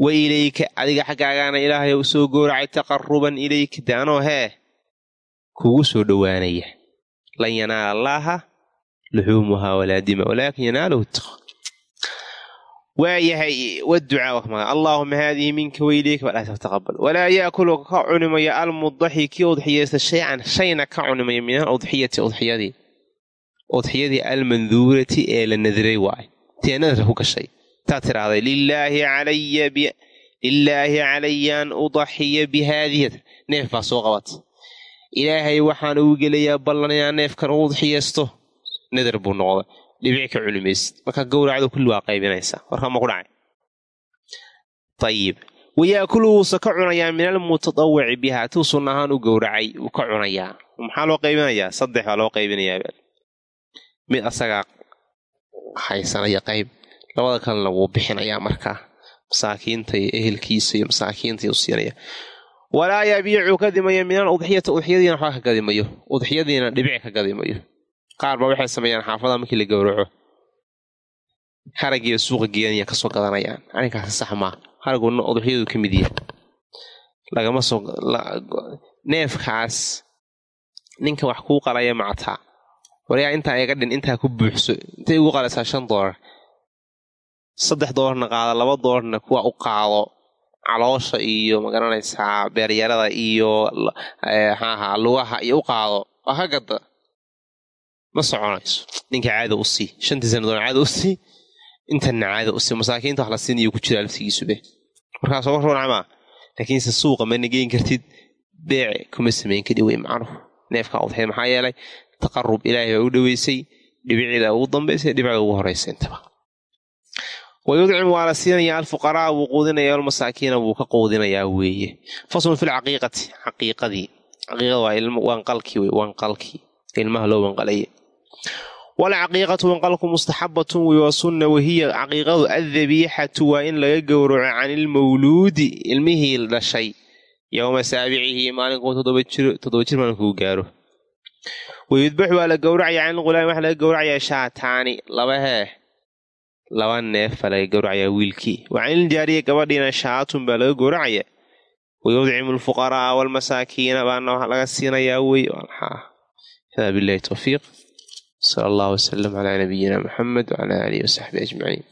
Wa ilayka adiga xaggaagaana ilaahay u soo gowracay taqaruban ilayka de anoo hee kugu soo dhowaanaya lan yanaala allaaha luxuumuhaa walaa dima walaakin yanaalahu taqwa waayahay waducaa allaahuma haadihi minka wailayka baa fataqabal walaa yaakulu ka cunimaya almudaxi kii udxiyeysta shay-an shayna ka cunimaya min al udxiyati udxiyadii udxiyadii almanduurati ee la nadiray waaye tee nadra ku gashay taa tiraahday lilaahi calaya calayaan udaxiya bihaadihata neef baa soo qabatay ilaahay waxaan ugu gelayaa ballan inaan neefkan u udxiyeysto nadar buu noqday. Dhibic ka culimaysid. Markaa gowracdo kulli waa qaybinaysaa. Warkaa ma ku dhacay. Ayib wayaakulu ka cunayaa min almutadawici bihaa tuu sunna ahaan u gowracay wuu ka cunayaa. Maxaa loo qaybinayaa? Saddex baa loo qaybinayaa mid asagaa haysanaya qayb. Labada kalena wuu bixinayaa markaa masaakiinta ehelkiisa iyo masaakiinta u siinaya walaa yabiicu kadimayo min al udxiyata udxiyadiina waxba ka gadimayo udxiyadiina dhibic ka gadimayo qaar ba waxay sameeyaan xaafadaha markii la gowraco. Haragiiba suuqa geeyanaya ka soo gadanayaan arrinkaasi sax maa haraguna udxiyadu ka mid yahay lagama soo neefkaas ninka wax kuu qalaya macataa waryaa intaa iga dhin intaa ku buuxso. Intay ugu qalaysaa shan doolar saddex doolarna qaado laba doolarna kuwa u qaado caloosha iyo ma garanaysaa beeryarada iyo maxaaha lugaha iyo u qaado. Waa ka gada ma soconayso. Ninka caada u sii. Shantii caada u sii. Intana caada u sii. Masaakiinta wax la siinayo ku jiraa laftigiisube markaas oga roonacmaa laakiinse suuqa mana geyn kartid. Beec kuma samayn kadi wey macnuhu neefkaa udxay maxaa yeelay taqarub ilaahay baa u dhoweysay dhibicida ugu dambaysay dhibicda ugu horeysa intaba wayudcim waa la siinayaa alfuqaraa wuu quudinaya almasaakiina wuu ka quudinayaa weeye faslun fi lcaqiiqati caqiiqadii caqiiqada waa wanqalkii wey ilmaha loo wanqalaya walcaqiiqatu wanqalku mustaxabatun wey sunna wahiya caqiiqadu addabiixatu waa in laga gowraco can ilmawluudi ilmihii dhashay yowma saabicihi maalinkuu toddoba jir maalinkuu gaaro wayudbaxu waa la gowracayaa can ilghulaami waxaa laga gowracayaa shaataani laba hee laba neef baa laga gowracayaa wiilkii. Wa caniljaariya gabadhiina shaatun baa laga gowracayaa wayudcimu alfuqaraaa waalmasaakiina baana laga siinayaa wey. Hada bilahi towfiiq sala allahu wasalam calaa nabiyina muxamed wcala aalihi wasaxbii ajmaciin